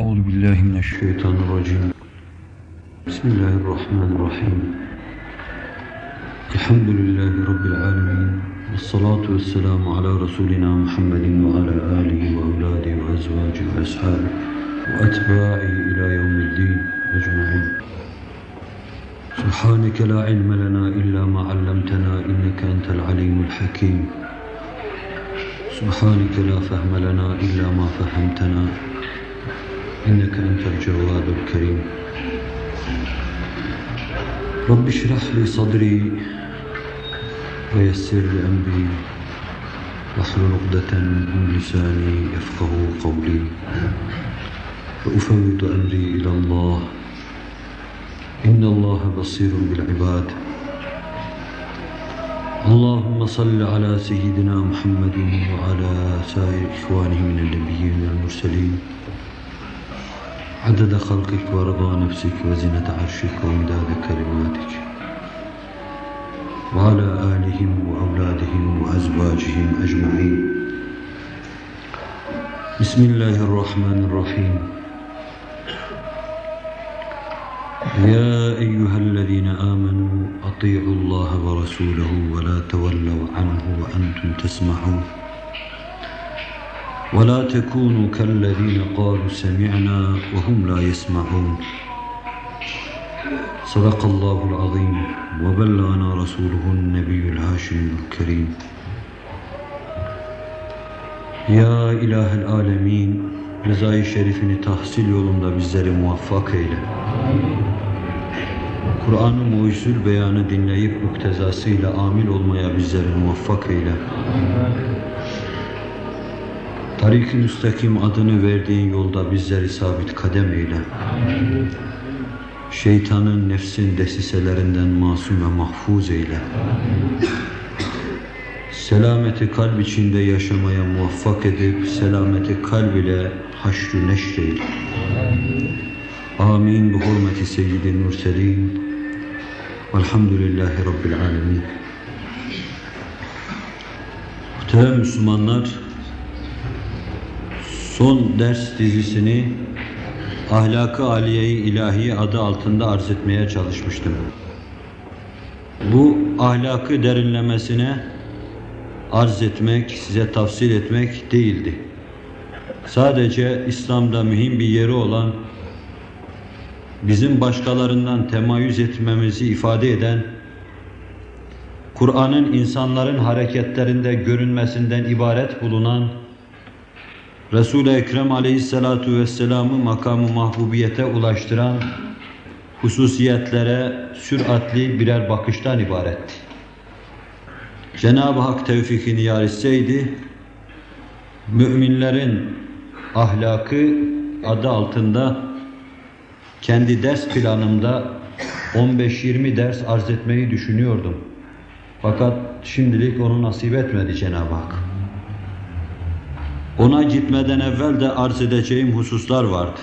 أعوذ بالله من الشيطان الرجيم. بسم الله الرحمن الرحيم. الحمد لله رب العالمين والصلاة والسلام على رسولنا محمد وعلى آله وأولاده وأزواجه وأصحابه وأتباعه إلى يوم الدين أجمعين. سبحانك لا علم لنا إلا ما علمتنا إنك أنت العليم الحكيم. سبحانك لا فهم لنا إلا ما فهمتنا. إنك أنت الجواد الكريم. رب اشرح لي صدري ويسر لي أمري. واحلل عقدة من لساني يفقه قولي. وأفوض أمري إلى الله. إن الله بصير بالعباد. اللهم صل على سيدنا محمد وعلى سائر إخوانه من النبيين والمرسلين. عدد خلقك ورضا نفسك وزنة عرشك ومداد كلماتك وعلى آلهم وأولادهم وأزواجهم أجمعين بسم الله الرحمن الرحيم يا أيها الذين آمنوا أطيعوا الله ورسوله ولا تولوا عنه وأنتم تسمعون. ولا تكونوا كالذين قالوا سمعنا وهم لا يسمعون. صدق الله العظيم وبلغنا رسوله النبي الهاشم الكريم. يا إله العالمين رزاي الشريف تحصيل yolunda bizleri muvaffak eyle Kur'an'ı mucizül beyanı dinleyip muktezasıyla amil olmaya bizleri muvaffak eyle Amin. Tarik-i müstakim adını verdiğin yolda bizleri sabit kadem eyle. Şeytanın nefsin desiselerinden masum ve mahfuz eyle. Selameti kalp içinde yaşamaya muvaffak edip selameti kalb ile haşr-ı neşreyle. Amin. Bu hurmeti seyyidin mürselin. Velhamdülillahi Rabbil alemin. Muhterem Müslümanlar, son ders dizisini Ahlakı Aliye-i İlahi adı altında arz etmeye çalışmıştım. Bu ahlakı derinlemesine arz etmek, size tafsil etmek değildi. Sadece İslam'da mühim bir yeri olan, bizim başkalarından temayüz etmemizi ifade eden, Kur'an'ın insanların hareketlerinde görünmesinden ibaret bulunan, Resul-i Ekrem aleyhissalatu vesselam'ı makamı mahbubiyete ulaştıran hususiyetlere süratli birer bakıştan ibaretti. Cenab-ı Hak tevfikini yar etseydi, müminlerin ahlakı adı altında kendi ders planımda 15-20 ders arz etmeyi düşünüyordum. Fakat şimdilik onu nasip etmedi Cenab-ı Hak. Ona gitmeden evvel de arz edeceğim hususlar vardı.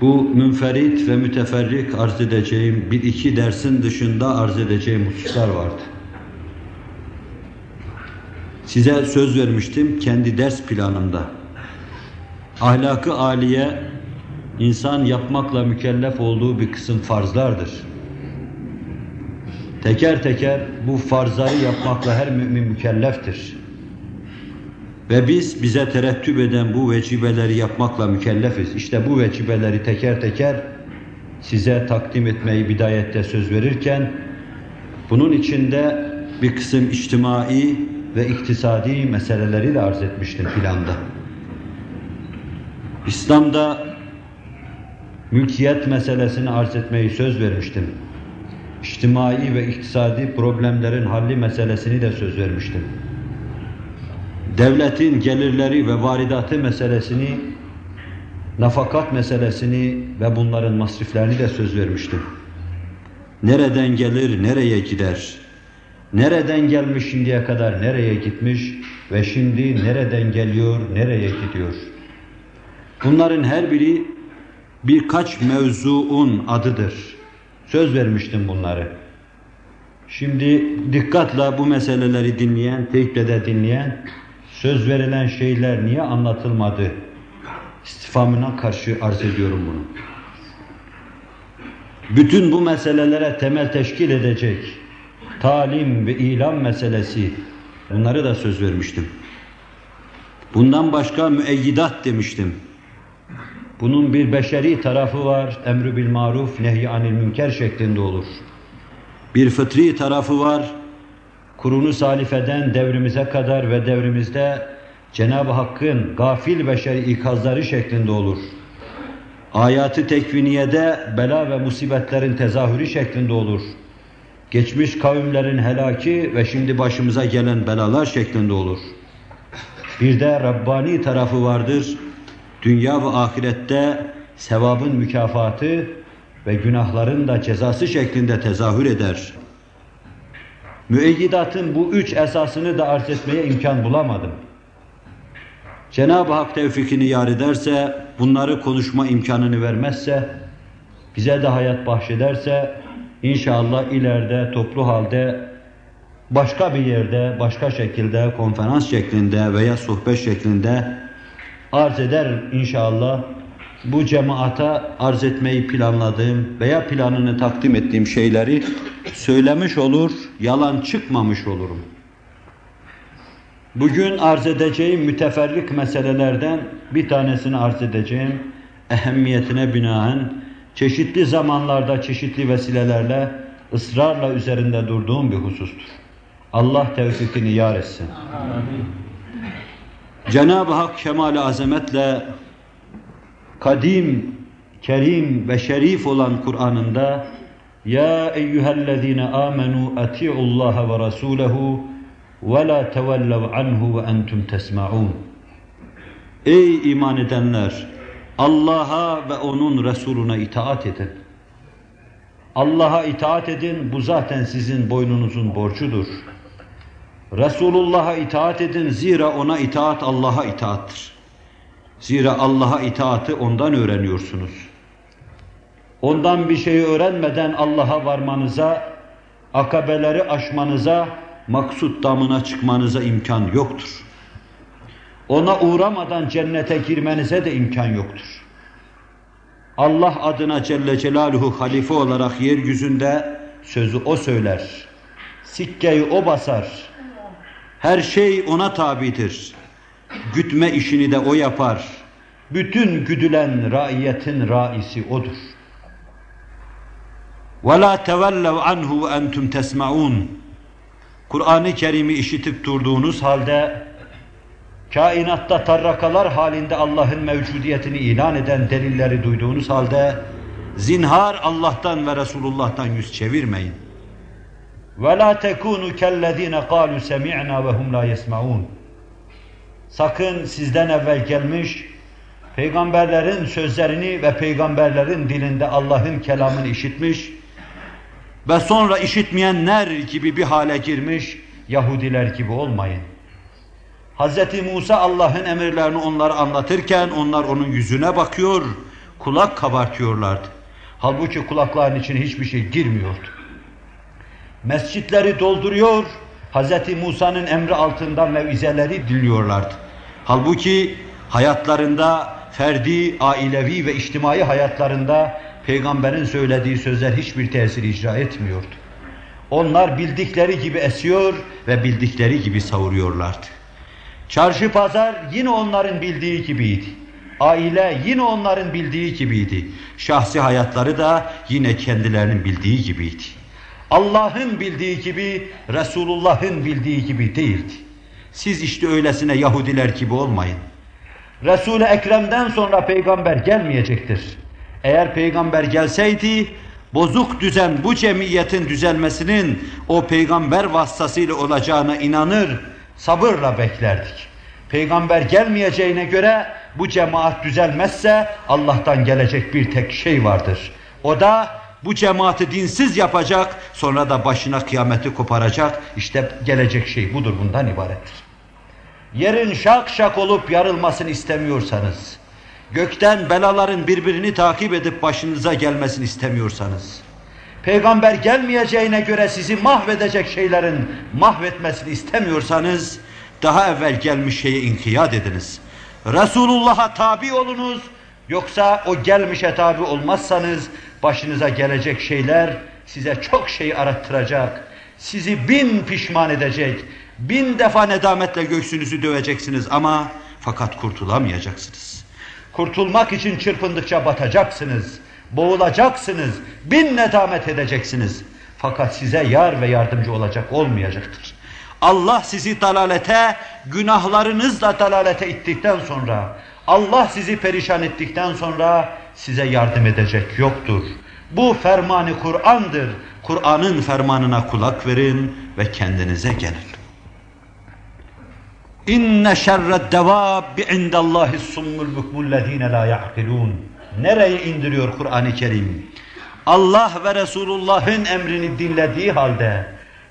Bu münferit ve müteferrik arz edeceğim bir iki dersin dışında arz edeceğim hususlar vardı. Size söz vermiştim kendi ders planımda. Ahlakı aliye insan yapmakla mükellef olduğu bir kısım farzlardır. Teker teker bu farzları yapmakla her mümin mükelleftir. Ve biz bize terettüp eden bu vecibeleri yapmakla mükellefiz. İşte bu vecibeleri teker teker size takdim etmeyi bidayette söz verirken bunun içinde bir kısım içtimai ve iktisadi meseleleri de arz etmiştim planda. İslam'da mülkiyet meselesini arz etmeyi söz vermiştim. İçtimai ve iktisadi problemlerin halli meselesini de söz vermiştim. Devletin gelirleri ve varidatı meselesini, nafakat meselesini ve bunların masriflerini de söz vermiştim. Nereden gelir, nereye gider? Nereden gelmiş şimdiye kadar, nereye gitmiş ve şimdi nereden geliyor, nereye gidiyor? Bunların her biri birkaç mevzuun adıdır. Söz vermiştim bunları. Şimdi dikkatle bu meseleleri dinleyen, teyiple de dinleyen, söz verilen şeyler niye anlatılmadı? istifamına karşı arz ediyorum bunu. Bütün bu meselelere temel teşkil edecek talim ve ilam meselesi bunları da söz vermiştim. Bundan başka müeyyidat demiştim. Bunun bir beşeri tarafı var, emrü bil maruf, nehy anil münker şeklinde olur. Bir fıtri tarafı var, kurunu salifeden devrimize kadar ve devrimizde Cenab-ı Hakk'ın gafil beşeri ikazları şeklinde olur. Ayatı tekviniyede bela ve musibetlerin tezahürü şeklinde olur. Geçmiş kavimlerin helaki ve şimdi başımıza gelen belalar şeklinde olur. Bir de Rabbani tarafı vardır. Dünya ve ahirette sevabın mükafatı ve günahların da cezası şeklinde tezahür eder. Müeyyidatın bu üç esasını da arz etmeye imkan bulamadım. Cenab-ı Hak tevfikini yar ederse, bunları konuşma imkanını vermezse, bize de hayat bahşederse, inşallah ileride toplu halde başka bir yerde, başka şekilde, konferans şeklinde veya sohbet şeklinde arz eder inşallah. Bu cemaata arz etmeyi planladığım veya planını takdim ettiğim şeyleri söylemiş olur, yalan çıkmamış olurum. Bugün arz edeceğim müteferrik meselelerden bir tanesini arz edeceğim. Ehemmiyetine binaen çeşitli zamanlarda çeşitli vesilelerle ısrarla üzerinde durduğum bir husustur. Allah tevfikini yar etsin. Cenab-ı Hak kemal azametle kadim, kerim ve şerif olan Kur'an'ında Ya eyyühellezine amenu ati'ullaha ve rasulehu ve la tevellev anhu ve entum tesma'un Ey iman edenler! Allah'a ve onun Resuluna itaat edin. Allah'a itaat edin, bu zaten sizin boynunuzun borcudur. Resulullah'a itaat edin, zira ona itaat Allah'a itaattır. Zira Allah'a itaatı ondan öğreniyorsunuz. Ondan bir şeyi öğrenmeden Allah'a varmanıza, akabeleri aşmanıza, maksut damına çıkmanıza imkan yoktur. Ona uğramadan cennete girmenize de imkan yoktur. Allah adına Celle Celaluhu halife olarak yeryüzünde sözü o söyler. Sikkeyi o basar. Her şey ona tabidir. Gütme işini de o yapar. Bütün güdülen raiyetin raisi odur. وَلَا تَوَلَّوْ عَنْهُ وَاَنْتُمْ تَسْمَعُونَ Kur'an-ı Kerim'i işitip durduğunuz halde kainatta tarrakalar halinde Allah'ın mevcudiyetini ilan eden delilleri duyduğunuz halde zinhar Allah'tan ve Resulullah'tan yüz çevirmeyin. وَلَا تَكُونُوا كَالَّذ۪ينَ قَالُوا سَمِعْنَا وَهُمْ لَا يَسْمَعُونَ Sakın sizden evvel gelmiş, peygamberlerin sözlerini ve peygamberlerin dilinde Allah'ın kelamını işitmiş ve sonra işitmeyenler gibi bir hale girmiş Yahudiler gibi olmayın. Hz. Musa Allah'ın emirlerini onlara anlatırken onlar onun yüzüne bakıyor, kulak kabartıyorlardı. Halbuki kulakların içine hiçbir şey girmiyordu. Mescitleri dolduruyor, Hz. Musa'nın emri altında mevizeleri dinliyorlardı. Halbuki hayatlarında, ferdi, ailevi ve içtimai hayatlarında peygamberin söylediği sözler hiçbir tesir icra etmiyordu. Onlar bildikleri gibi esiyor ve bildikleri gibi savuruyorlardı. Çarşı pazar yine onların bildiği gibiydi. Aile yine onların bildiği gibiydi. Şahsi hayatları da yine kendilerinin bildiği gibiydi. Allah'ın bildiği gibi, Resulullah'ın bildiği gibi değildi. Siz işte öylesine Yahudiler gibi olmayın. Resul-i Ekrem'den sonra peygamber gelmeyecektir. Eğer peygamber gelseydi, bozuk düzen bu cemiyetin düzelmesinin o peygamber vasıtasıyla olacağına inanır, sabırla beklerdik. Peygamber gelmeyeceğine göre bu cemaat düzelmezse Allah'tan gelecek bir tek şey vardır. O da bu cemaati dinsiz yapacak, sonra da başına kıyameti koparacak. İşte gelecek şey budur, bundan ibarettir. Yerin şak şak olup yarılmasını istemiyorsanız, gökten belaların birbirini takip edip başınıza gelmesini istemiyorsanız, peygamber gelmeyeceğine göre sizi mahvedecek şeylerin mahvetmesini istemiyorsanız, daha evvel gelmiş şeye inkiyat ediniz. Resulullah'a tabi olunuz. Yoksa o gelmişe tabi olmazsanız başınıza gelecek şeyler size çok şey arattıracak. Sizi bin pişman edecek. Bin defa nedametle göğsünüzü döveceksiniz ama fakat kurtulamayacaksınız. Kurtulmak için çırpındıkça batacaksınız. Boğulacaksınız. Bin nedamet edeceksiniz. Fakat size yar ve yardımcı olacak olmayacaktır. Allah sizi dalalete, günahlarınızla dalalete ittikten sonra, Allah sizi perişan ettikten sonra size yardım edecek yoktur. Bu fermanı Kur'an'dır. Kur'an'ın fermanına kulak verin ve kendinize gelin. İnne şerred devabbi indallahi summul bukmullezine la ya'kilun. Nereye indiriyor Kur'an-ı Kerim? Allah ve Resulullah'ın emrini dinlediği halde,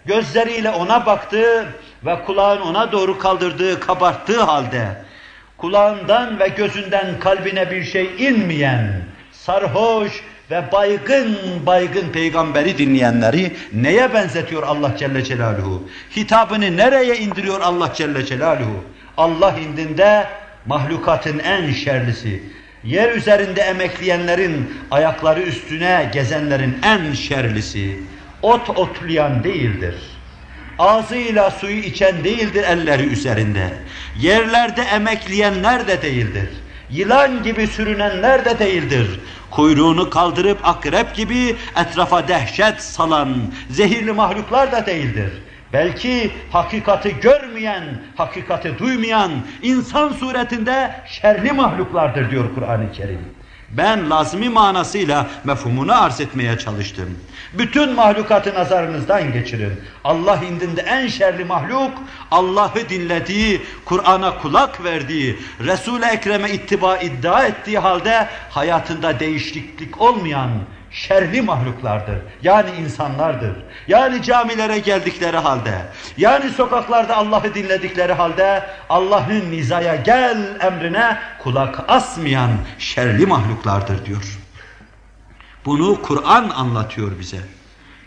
gözleriyle ona baktı ve kulağını ona doğru kaldırdığı, kabarttığı halde, kulağından ve gözünden kalbine bir şey inmeyen, sarhoş ve baygın baygın peygamberi dinleyenleri neye benzetiyor Allah Celle Celaluhu? Hitabını nereye indiriyor Allah Celle Celaluhu? Allah indinde mahlukatın en şerlisi, yer üzerinde emekleyenlerin ayakları üstüne gezenlerin en şerlisi, ot otlayan değildir. Ağzıyla suyu içen değildir elleri üzerinde. Yerlerde emekleyenler de değildir. Yılan gibi sürünenler de değildir. Kuyruğunu kaldırıp akrep gibi etrafa dehşet salan zehirli mahluklar da değildir. Belki hakikati görmeyen, hakikati duymayan insan suretinde şerli mahluklardır diyor Kur'an-ı Kerim. Ben lazmi manasıyla mefhumunu arz etmeye çalıştım. Bütün mahlukatı nazarınızdan geçirin. Allah indinde en şerli mahluk, Allah'ı dinlediği, Kur'an'a kulak verdiği, Resul-i Ekrem'e ittiba iddia ettiği halde hayatında değişiklik olmayan, şerli mahluklardır. Yani insanlardır. Yani camilere geldikleri halde, yani sokaklarda Allah'ı dinledikleri halde Allah'ın nizaya gel emrine kulak asmayan şerli mahluklardır diyor. Bunu Kur'an anlatıyor bize.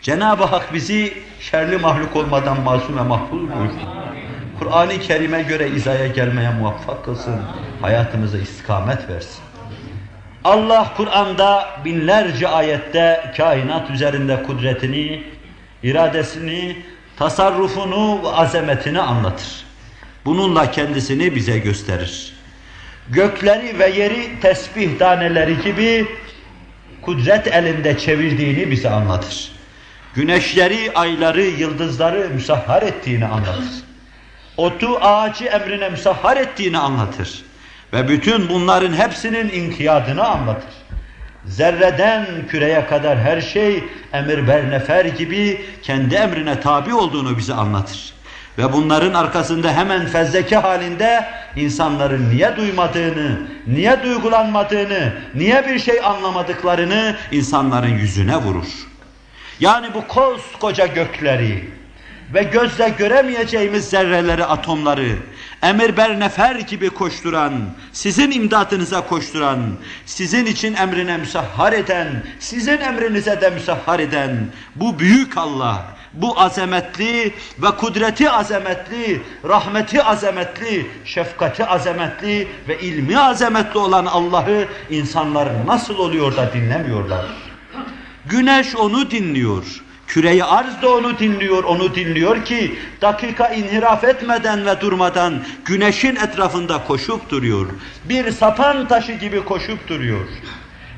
Cenab-ı Hak bizi şerli mahluk olmadan masum ve mahfuz buyursun. Kur'an-ı Kerim'e göre izaya gelmeye muvaffak kılsın. Hayatımıza istikamet versin. Allah Kur'an'da binlerce ayette kainat üzerinde kudretini, iradesini, tasarrufunu ve azametini anlatır. Bununla kendisini bize gösterir. Gökleri ve yeri tesbih taneleri gibi kudret elinde çevirdiğini bize anlatır. Güneşleri, ayları, yıldızları müsahhar ettiğini anlatır. Otu, ağacı emrine müsahhar ettiğini anlatır. Ve bütün bunların hepsinin inkiyadını anlatır. Zerreden küreye kadar her şey emir bernefer gibi kendi emrine tabi olduğunu bize anlatır. Ve bunların arkasında hemen fezleke halinde insanların niye duymadığını, niye duygulanmadığını, niye bir şey anlamadıklarını insanların yüzüne vurur. Yani bu koskoca gökleri ve gözle göremeyeceğimiz zerreleri, atomları, emir ber nefer gibi koşturan, sizin imdadınıza koşturan, sizin için emrine müsahhar eden, sizin emrinize de müsahhar eden bu büyük Allah, bu azametli ve kudreti azametli, rahmeti azametli, şefkati azametli ve ilmi azametli olan Allah'ı insanlar nasıl oluyor da dinlemiyorlar? Güneş onu dinliyor. Küreyi arz da onu dinliyor, onu dinliyor ki dakika inhiraf etmeden ve durmadan güneşin etrafında koşup duruyor. Bir sapan taşı gibi koşup duruyor.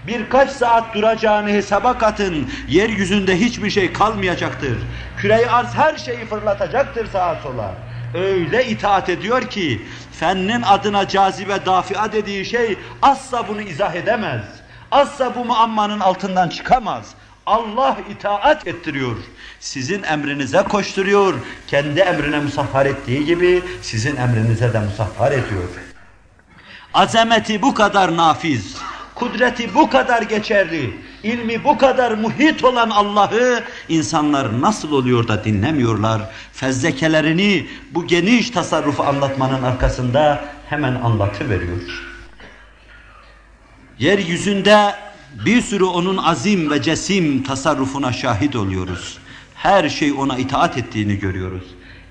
Birkaç saat duracağını hesaba katın, yeryüzünde hiçbir şey kalmayacaktır. Küreyi arz her şeyi fırlatacaktır sağa sola. Öyle itaat ediyor ki, fennin adına cazibe dafia dediği şey asla bunu izah edemez. Asla bu muammanın altından çıkamaz. Allah itaat ettiriyor. Sizin emrinize koşturuyor. Kendi emrine musahhar ettiği gibi sizin emrinize de musahhar ediyor. Azameti bu kadar nafiz, kudreti bu kadar geçerli, ilmi bu kadar muhit olan Allah'ı insanlar nasıl oluyor da dinlemiyorlar? Fezzekelerini bu geniş tasarrufu anlatmanın arkasında hemen anlatıveriyor. Yeryüzünde bir sürü onun azim ve cesim tasarrufuna şahit oluyoruz. Her şey ona itaat ettiğini görüyoruz.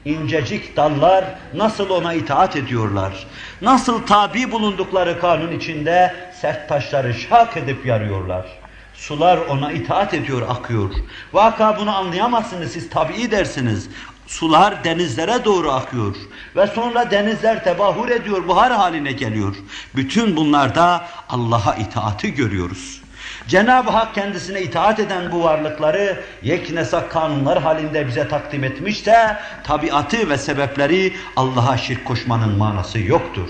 İncecik dallar nasıl ona itaat ediyorlar? Nasıl tabi bulundukları kanun içinde sert taşları şak edip yarıyorlar? Sular ona itaat ediyor, akıyor. Vaka bunu anlayamazsınız, siz tabii dersiniz. Sular denizlere doğru akıyor ve sonra denizler tebahur ediyor, buhar haline geliyor. Bütün bunlarda Allah'a itaati görüyoruz. Cenab-ı Hak kendisine itaat eden bu varlıkları yeknesak kanunlar halinde bize takdim etmişse tabiatı ve sebepleri Allah'a şirk koşmanın manası yoktur.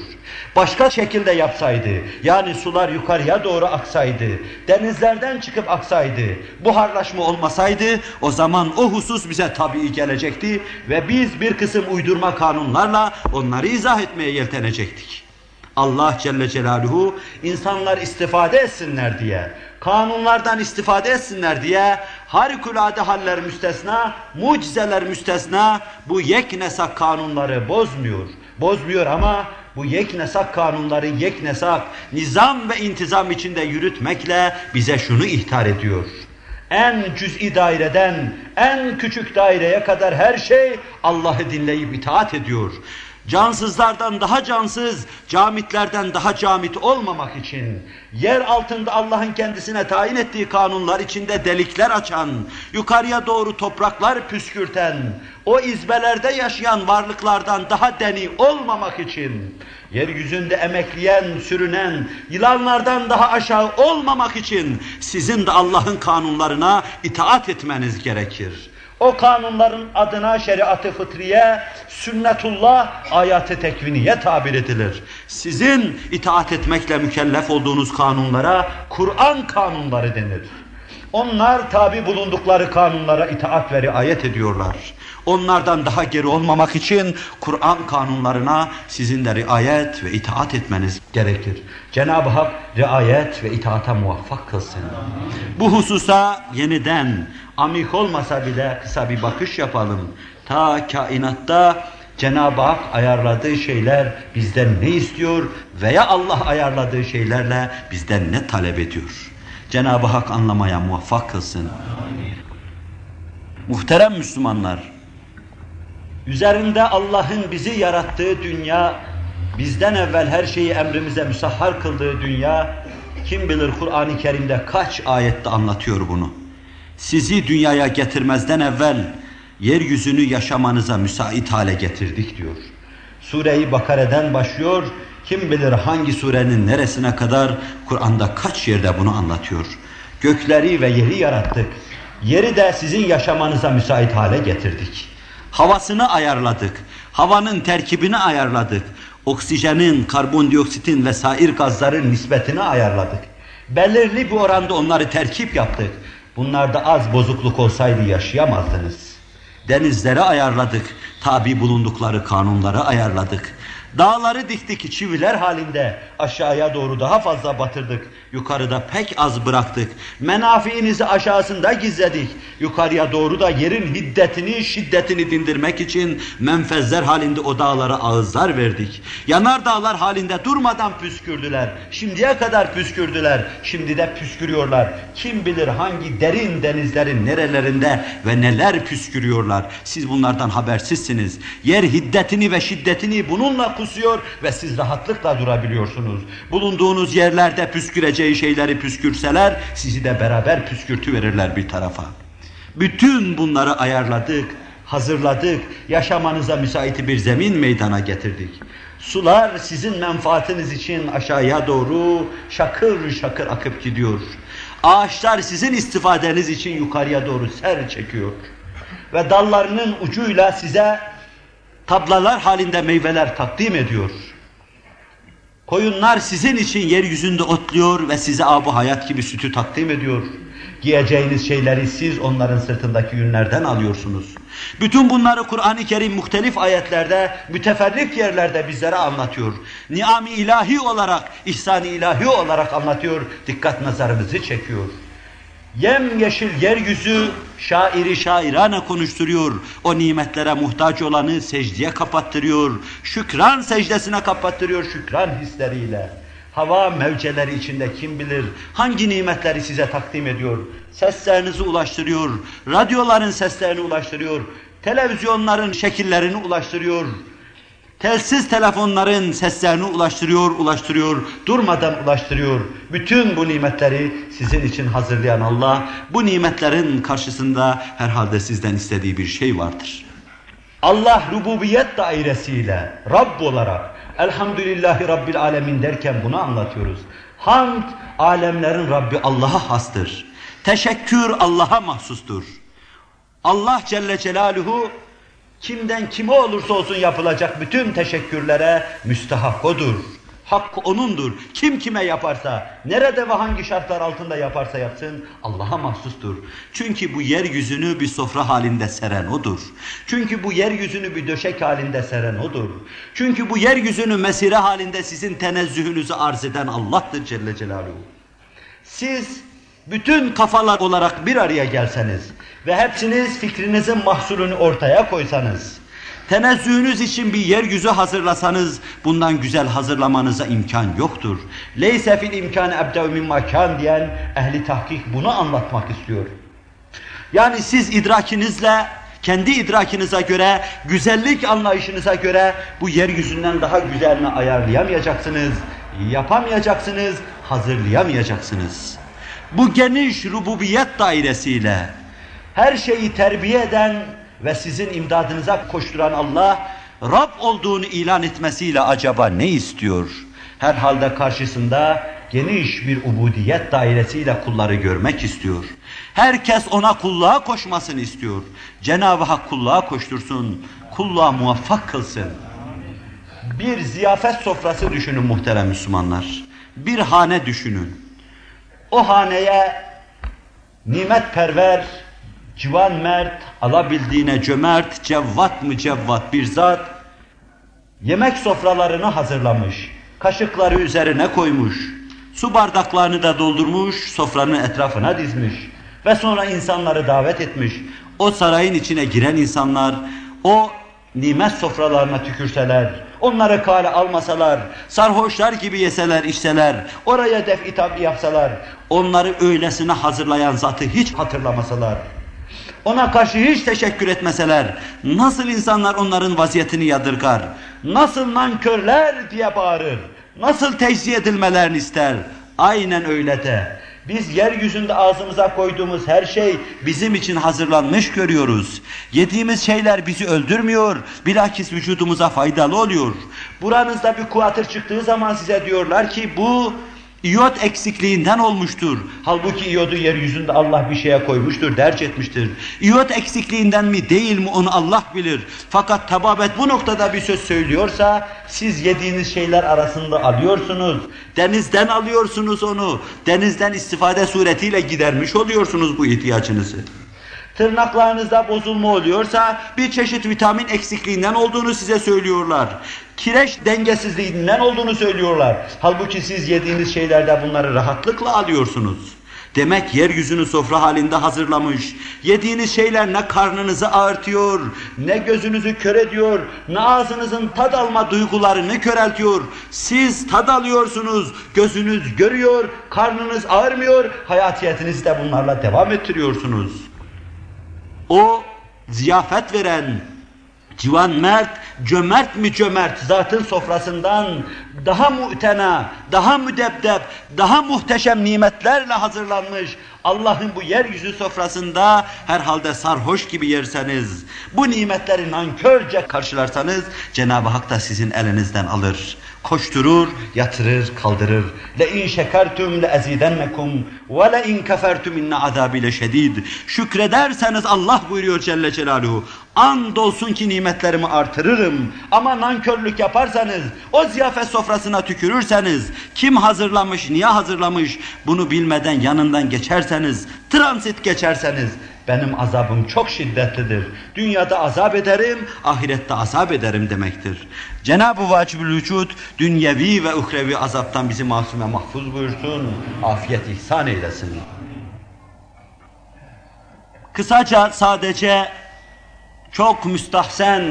Başka şekilde yapsaydı, yani sular yukarıya doğru aksaydı, denizlerden çıkıp aksaydı, buharlaşma olmasaydı, o zaman o husus bize tabii gelecekti ve biz bir kısım uydurma kanunlarla onları izah etmeye yeltenecektik. Allah Celle Celaluhu insanlar istifade etsinler diye, kanunlardan istifade etsinler diye harikulade haller müstesna, mucizeler müstesna bu yeknesak kanunları bozmuyor. Bozmuyor ama bu yeknesak kanunları yeknesak nizam ve intizam içinde yürütmekle bize şunu ihtar ediyor. En cüz'i daireden en küçük daireye kadar her şey Allah'ı dinleyip itaat ediyor cansızlardan daha cansız, camitlerden daha camit olmamak için, yer altında Allah'ın kendisine tayin ettiği kanunlar içinde delikler açan, yukarıya doğru topraklar püskürten, o izbelerde yaşayan varlıklardan daha deni olmamak için, yeryüzünde emekleyen, sürünen, yılanlardan daha aşağı olmamak için sizin de Allah'ın kanunlarına itaat etmeniz gerekir. O kanunların adına şeriatı fıtriye, sünnetullah, ayatı tekviniye tabir edilir. Sizin itaat etmekle mükellef olduğunuz kanunlara Kur'an kanunları denir. Onlar tabi bulundukları kanunlara itaat ve riayet ediyorlar. Onlardan daha geri olmamak için Kur'an kanunlarına sizin de riayet ve itaat etmeniz gerekir. Cenab-ı Hak riayet ve itaata muvaffak kılsın. Bu hususa yeniden amik olmasa bile kısa bir bakış yapalım. Ta kainatta Cenab-ı Hak ayarladığı şeyler bizden ne istiyor veya Allah ayarladığı şeylerle bizden ne talep ediyor? Cenab-ı Hak anlamaya muvaffak kılsın. Muhterem Müslümanlar, üzerinde Allah'ın bizi yarattığı dünya, bizden evvel her şeyi emrimize müsahhar kıldığı dünya, kim bilir Kur'an-ı Kerim'de kaç ayette anlatıyor bunu. Sizi dünyaya getirmezden evvel yeryüzünü yaşamanıza müsait hale getirdik diyor. Sure-i Bakare'den başlıyor, kim bilir hangi surenin neresine kadar Kur'an'da kaç yerde bunu anlatıyor. Gökleri ve yeri yarattık. Yeri de sizin yaşamanıza müsait hale getirdik. Havasını ayarladık. Havanın terkibini ayarladık. Oksijenin, karbondioksitin ve sair gazların nispetini ayarladık. Belirli bir oranda onları terkip yaptık. Bunlarda az bozukluk olsaydı yaşayamazdınız. Denizleri ayarladık, tabi bulundukları kanunları ayarladık. Dağları diktik çiviler halinde aşağıya doğru daha fazla batırdık. Yukarıda pek az bıraktık. Menafiinizi aşağısında gizledik. Yukarıya doğru da yerin hiddetini, şiddetini dindirmek için menfezler halinde o dağlara ağızlar verdik. Yanar dağlar halinde durmadan püskürdüler. Şimdiye kadar püskürdüler. Şimdi de püskürüyorlar. Kim bilir hangi derin denizlerin nerelerinde ve neler püskürüyorlar. Siz bunlardan habersizsiniz. Yer hiddetini ve şiddetini bununla kusuyor ve siz rahatlıkla durabiliyorsunuz. Bulunduğunuz yerlerde püsküreceği şeyleri püskürseler sizi de beraber püskürtü verirler bir tarafa. Bütün bunları ayarladık, hazırladık, yaşamanıza müsait bir zemin meydana getirdik. Sular sizin menfaatiniz için aşağıya doğru şakır şakır akıp gidiyor. Ağaçlar sizin istifadeniz için yukarıya doğru ser çekiyor. Ve dallarının ucuyla size tablalar halinde meyveler takdim ediyor. Koyunlar sizin için yeryüzünde otluyor ve size abu hayat gibi sütü takdim ediyor. Giyeceğiniz şeyleri siz onların sırtındaki yünlerden alıyorsunuz. Bütün bunları Kur'an-ı Kerim muhtelif ayetlerde, müteferrik yerlerde bizlere anlatıyor. Niam-ı ilahi olarak, ihsan-ı ilahi olarak anlatıyor, dikkat nazarımızı çekiyor. Yem yeşil yeryüzü şairi şairane konuşturuyor. O nimetlere muhtaç olanı secdeye kapattırıyor. Şükran secdesine kapattırıyor şükran hisleriyle. Hava mevceleri içinde kim bilir hangi nimetleri size takdim ediyor. Seslerinizi ulaştırıyor. Radyoların seslerini ulaştırıyor. televizyonların şekillerini ulaştırıyor, telsiz telefonların seslerini ulaştırıyor, ulaştırıyor, durmadan ulaştırıyor. Bütün bu nimetleri sizin için hazırlayan Allah, bu nimetlerin karşısında herhalde sizden istediği bir şey vardır. Allah rububiyet dairesiyle Rabb olarak Elhamdülillahi Rabbil Alemin derken bunu anlatıyoruz. Hamd alemlerin Rabbi Allah'a hastır. Teşekkür Allah'a mahsustur. Allah Celle Celaluhu kimden kime olursa olsun yapılacak bütün teşekkürlere müstahak odur. Hakkı O'nundur. Kim kime yaparsa, nerede ve hangi şartlar altında yaparsa yapsın Allah'a mahsustur. Çünkü bu yeryüzünü bir sofra halinde seren O'dur. Çünkü bu yeryüzünü bir döşek halinde seren O'dur. Çünkü bu yeryüzünü mesire halinde sizin tenezzühünüzü arz eden Allah'tır Celle Celaluhu. Siz bütün kafalar olarak bir araya gelseniz ve hepsiniz fikrinizin mahsulünü ortaya koysanız, tenezzühünüz için bir yeryüzü hazırlasanız bundan güzel hazırlamanıza imkan yoktur. Leyse fil imkanı ebdev min makan diyen ehli tahkik bunu anlatmak istiyor. Yani siz idrakinizle kendi idrakinize göre, güzellik anlayışınıza göre bu yeryüzünden daha güzelini ayarlayamayacaksınız, yapamayacaksınız, hazırlayamayacaksınız. Bu geniş rububiyet dairesiyle her şeyi terbiye eden ve sizin imdadınıza koşturan Allah, Rab olduğunu ilan etmesiyle acaba ne istiyor? Herhalde karşısında geniş bir ubudiyet dairesiyle kulları görmek istiyor. Herkes ona kulluğa koşmasını istiyor. Cenab-ı Hak kulluğa koştursun, kulluğa muvaffak kılsın. Bir ziyafet sofrası düşünün muhterem Müslümanlar. Bir hane düşünün. O haneye nimetperver, civan mert, alabildiğine cömert, cevvat mı cevvat bir zat, yemek sofralarını hazırlamış, kaşıkları üzerine koymuş, su bardaklarını da doldurmuş, sofranın etrafına dizmiş ve sonra insanları davet etmiş. O sarayın içine giren insanlar, o nimet sofralarına tükürseler, onları kale almasalar, sarhoşlar gibi yeseler, içseler, oraya def itap yapsalar, onları öylesine hazırlayan zatı hiç hatırlamasalar, ona karşı hiç teşekkür etmeseler, nasıl insanlar onların vaziyetini yadırgar, nasıl nankörler diye bağırır, nasıl tecziye edilmelerini ister, aynen öyle de. Biz yeryüzünde ağzımıza koyduğumuz her şey bizim için hazırlanmış görüyoruz. Yediğimiz şeyler bizi öldürmüyor, bilakis vücudumuza faydalı oluyor. Buranızda bir kuatır çıktığı zaman size diyorlar ki bu İyot eksikliğinden olmuştur. Halbuki iyodu yeryüzünde Allah bir şeye koymuştur, derç etmiştir. İyot eksikliğinden mi değil mi onu Allah bilir. Fakat tababet bu noktada bir söz söylüyorsa siz yediğiniz şeyler arasında alıyorsunuz. Denizden alıyorsunuz onu. Denizden istifade suretiyle gidermiş oluyorsunuz bu ihtiyacınızı tırnaklarınızda bozulma oluyorsa bir çeşit vitamin eksikliğinden olduğunu size söylüyorlar. Kireç dengesizliğinden olduğunu söylüyorlar. Halbuki siz yediğiniz şeylerde bunları rahatlıkla alıyorsunuz. Demek yeryüzünü sofra halinde hazırlamış. Yediğiniz şeyler ne karnınızı ağırtıyor, ne gözünüzü kör ediyor, ne ağzınızın tad alma duygularını köreltiyor. Siz tad alıyorsunuz, gözünüz görüyor, karnınız ağırmıyor, hayatiyetinizi de bunlarla devam ettiriyorsunuz. O ziyafet veren, civan mert, cömert mi cömert? Zatın sofrasından daha mu'tena, daha müdebdeb, daha muhteşem nimetlerle hazırlanmış Allah'ın bu yeryüzü sofrasında herhalde sarhoş gibi yerseniz, bu nimetleri nankörce karşılarsanız Cenab-ı Hak da sizin elinizden alır koşturur, yatırır, kaldırır. Le in şekertum le ezidennekum ve le in kefertum inne azabi le şedid. Şükrederseniz Allah buyuruyor Celle Celaluhu. Andolsun ki nimetlerimi artırırım. Ama nankörlük yaparsanız, o ziyafet sofrasına tükürürseniz, kim hazırlamış, niye hazırlamış bunu bilmeden yanından geçerseniz, transit geçerseniz, benim azabım çok şiddetlidir. Dünyada azap ederim, ahirette azap ederim demektir. Cenab-ı Vacibül Vücud dünyevi ve uhrevi azaptan bizi masume mahfuz buyursun, afiyet ihsan eylesin. Kısaca sadece çok müstahsen,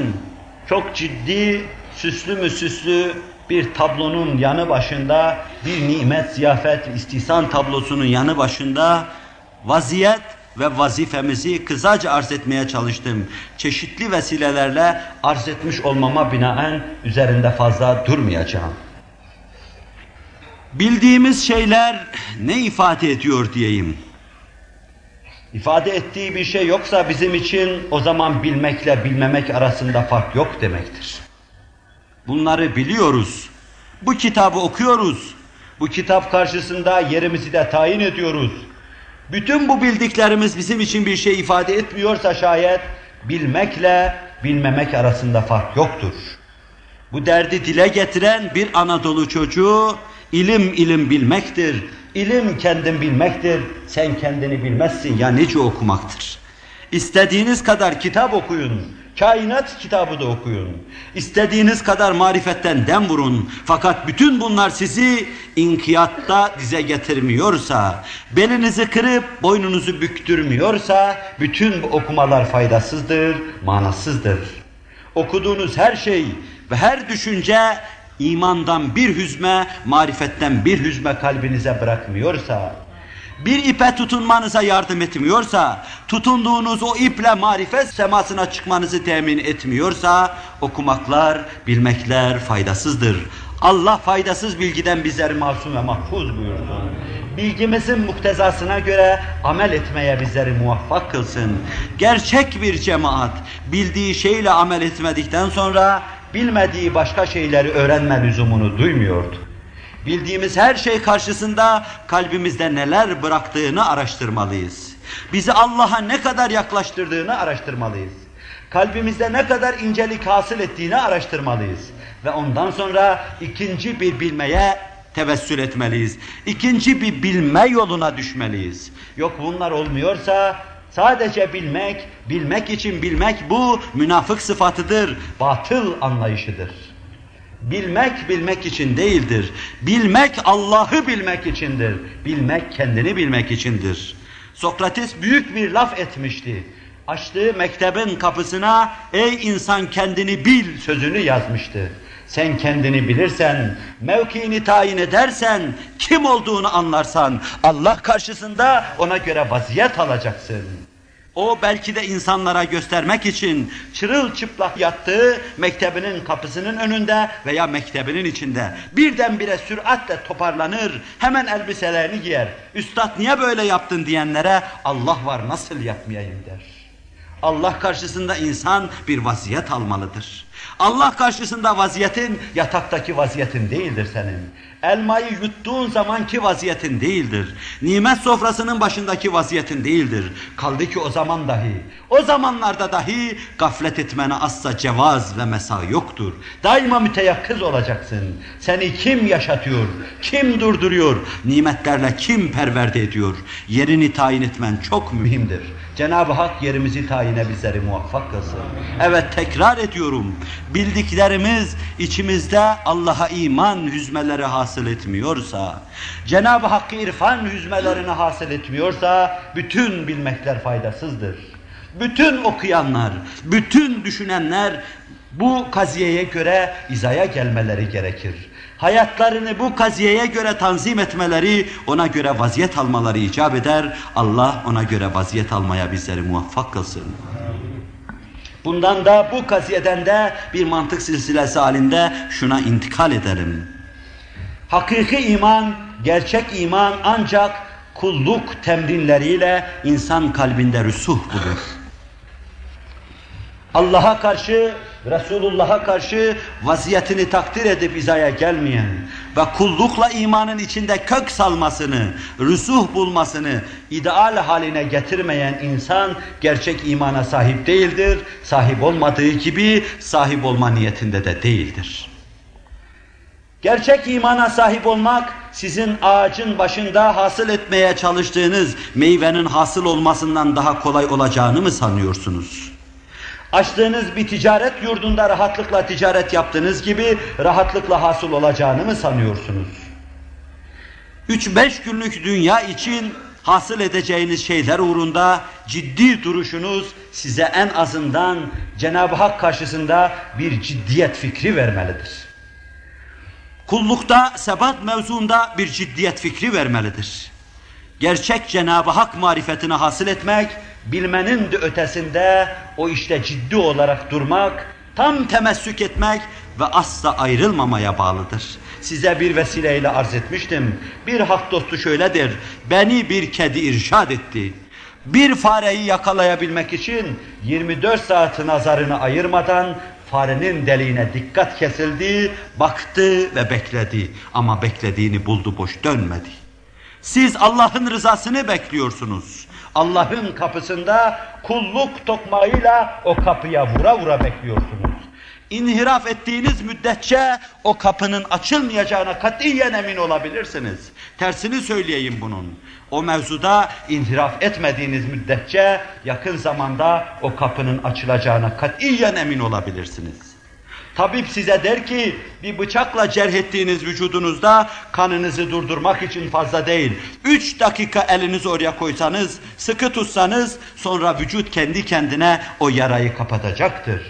çok ciddi, süslü mü süslü bir tablonun yanı başında, bir nimet, ziyafet, istihsan tablosunun yanı başında vaziyet ve vazifemizi kısaca arz etmeye çalıştım. Çeşitli vesilelerle arz etmiş olmama binaen üzerinde fazla durmayacağım. Bildiğimiz şeyler ne ifade ediyor diyeyim. İfade ettiği bir şey yoksa bizim için o zaman bilmekle bilmemek arasında fark yok demektir. Bunları biliyoruz. Bu kitabı okuyoruz. Bu kitap karşısında yerimizi de tayin ediyoruz. Bütün bu bildiklerimiz bizim için bir şey ifade etmiyorsa şayet bilmekle bilmemek arasında fark yoktur. Bu derdi dile getiren bir Anadolu çocuğu ilim ilim bilmektir. İlim kendin bilmektir. Sen kendini bilmezsin ya nice okumaktır. İstediğiniz kadar kitap okuyun. Kainat kitabı da okuyun. İstediğiniz kadar marifetten dem vurun. Fakat bütün bunlar sizi inkiyatta dize getirmiyorsa, belinizi kırıp boynunuzu büktürmüyorsa, bütün bu okumalar faydasızdır, manasızdır. Okuduğunuz her şey ve her düşünce imandan bir hüzme, marifetten bir hüzme kalbinize bırakmıyorsa, bir ipe tutunmanıza yardım etmiyorsa, tutunduğunuz o iple marifet semasına çıkmanızı temin etmiyorsa, okumaklar, bilmekler faydasızdır. Allah faydasız bilgiden bizleri masum ve mahfuz buyurdu. Bilgimizin muktezasına göre amel etmeye bizleri muvaffak kılsın. Gerçek bir cemaat bildiği şeyle amel etmedikten sonra bilmediği başka şeyleri öğrenme lüzumunu duymuyordu. Bildiğimiz her şey karşısında kalbimizde neler bıraktığını araştırmalıyız. Bizi Allah'a ne kadar yaklaştırdığını araştırmalıyız. Kalbimizde ne kadar incelik hasıl ettiğini araştırmalıyız. Ve ondan sonra ikinci bir bilmeye tevessül etmeliyiz. İkinci bir bilme yoluna düşmeliyiz. Yok bunlar olmuyorsa sadece bilmek, bilmek için bilmek bu münafık sıfatıdır, batıl anlayışıdır. Bilmek bilmek için değildir. Bilmek Allah'ı bilmek içindir. Bilmek kendini bilmek içindir. Sokrates büyük bir laf etmişti. Açtığı mektebin kapısına ey insan kendini bil sözünü yazmıştı. Sen kendini bilirsen, mevkiini tayin edersen, kim olduğunu anlarsan Allah karşısında ona göre vaziyet alacaksın. O belki de insanlara göstermek için çırılçıplak yattığı mektebinin kapısının önünde veya mektebinin içinde birdenbire süratle toparlanır, hemen elbiselerini giyer. Üstad niye böyle yaptın diyenlere Allah var nasıl yapmayayım der. Allah karşısında insan bir vaziyet almalıdır. Allah karşısında vaziyetin yataktaki vaziyetin değildir senin. Elmayı yuttuğun zamanki vaziyetin değildir. Nimet sofrasının başındaki vaziyetin değildir. Kaldı ki o zaman dahi, o zamanlarda dahi gaflet etmene asla cevaz ve mesa yoktur. Daima müteyakkız olacaksın. Seni kim yaşatıyor, kim durduruyor, nimetlerle kim perverde ediyor? Yerini tayin etmen çok mühimdir. Cenab-ı Hak yerimizi tayine bizleri muvaffak kılsın. Evet tekrar ediyorum. Bildiklerimiz içimizde Allah'a iman hüzmeleri hasıl etmiyorsa, Cenab-ı Hakk'ı irfan hüzmelerini hasıl etmiyorsa, bütün bilmekler faydasızdır. Bütün okuyanlar, bütün düşünenler bu kaziyeye göre izaya gelmeleri gerekir. Hayatlarını bu kaziyeye göre tanzim etmeleri, ona göre vaziyet almaları icap eder. Allah ona göre vaziyet almaya bizleri muvaffak kılsın. Bundan da bu kaziyeden de bir mantık silsilesi halinde şuna intikal edelim. Hakiki iman, gerçek iman ancak kulluk temrinleriyle insan kalbinde rüsuh bulur. Allah'a karşı, Resulullah'a karşı vaziyetini takdir edip izaya gelmeyen ve kullukla imanın içinde kök salmasını, rüsuh bulmasını ideal haline getirmeyen insan gerçek imana sahip değildir. Sahip olmadığı gibi sahip olma niyetinde de değildir. Gerçek imana sahip olmak sizin ağacın başında hasıl etmeye çalıştığınız meyvenin hasıl olmasından daha kolay olacağını mı sanıyorsunuz? Açtığınız bir ticaret yurdunda rahatlıkla ticaret yaptığınız gibi rahatlıkla hasıl olacağını mı sanıyorsunuz? 3-5 günlük dünya için hasıl edeceğiniz şeyler uğrunda ciddi duruşunuz size en azından Cenab-ı Hak karşısında bir ciddiyet fikri vermelidir. Kullukta, sebat mevzuunda bir ciddiyet fikri vermelidir. Gerçek Cenab-ı Hak marifetini hasıl etmek, bilmenin de ötesinde o işte ciddi olarak durmak, tam temessük etmek ve asla ayrılmamaya bağlıdır. Size bir vesileyle arz etmiştim. Bir hak dostu şöyledir. Beni bir kedi irşad etti. Bir fareyi yakalayabilmek için 24 saati nazarını ayırmadan farenin deliğine dikkat kesildi, baktı ve bekledi. Ama beklediğini buldu boş dönmedi. Siz Allah'ın rızasını bekliyorsunuz. Allah'ın kapısında kulluk tokmağıyla o kapıya vura vura bekliyorsunuz. İnhiraf ettiğiniz müddetçe o kapının açılmayacağına katiyen emin olabilirsiniz. Tersini söyleyeyim bunun. O mevzuda inhiraf etmediğiniz müddetçe yakın zamanda o kapının açılacağına katiyen emin olabilirsiniz. Tabip size der ki bir bıçakla cerh ettiğiniz vücudunuzda kanınızı durdurmak için fazla değil. Üç dakika elinizi oraya koysanız, sıkı tutsanız sonra vücut kendi kendine o yarayı kapatacaktır.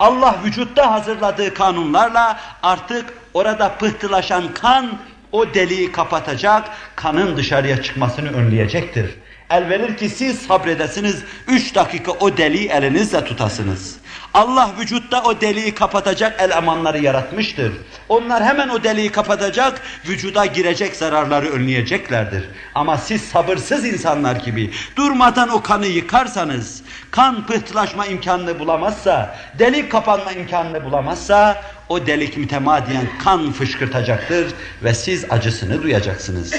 Allah vücutta hazırladığı kanunlarla artık orada pıhtılaşan kan o deliği kapatacak, kanın dışarıya çıkmasını önleyecektir. El verir ki siz sabredesiniz, üç dakika o deliği elinizle tutasınız. Allah vücutta o deliği kapatacak elemanları yaratmıştır. Onlar hemen o deliği kapatacak, vücuda girecek zararları önleyeceklerdir. Ama siz sabırsız insanlar gibi durmadan o kanı yıkarsanız, kan pıhtılaşma imkanını bulamazsa, delik kapanma imkanını bulamazsa, o delik mütemadiyen kan fışkırtacaktır ve siz acısını duyacaksınız.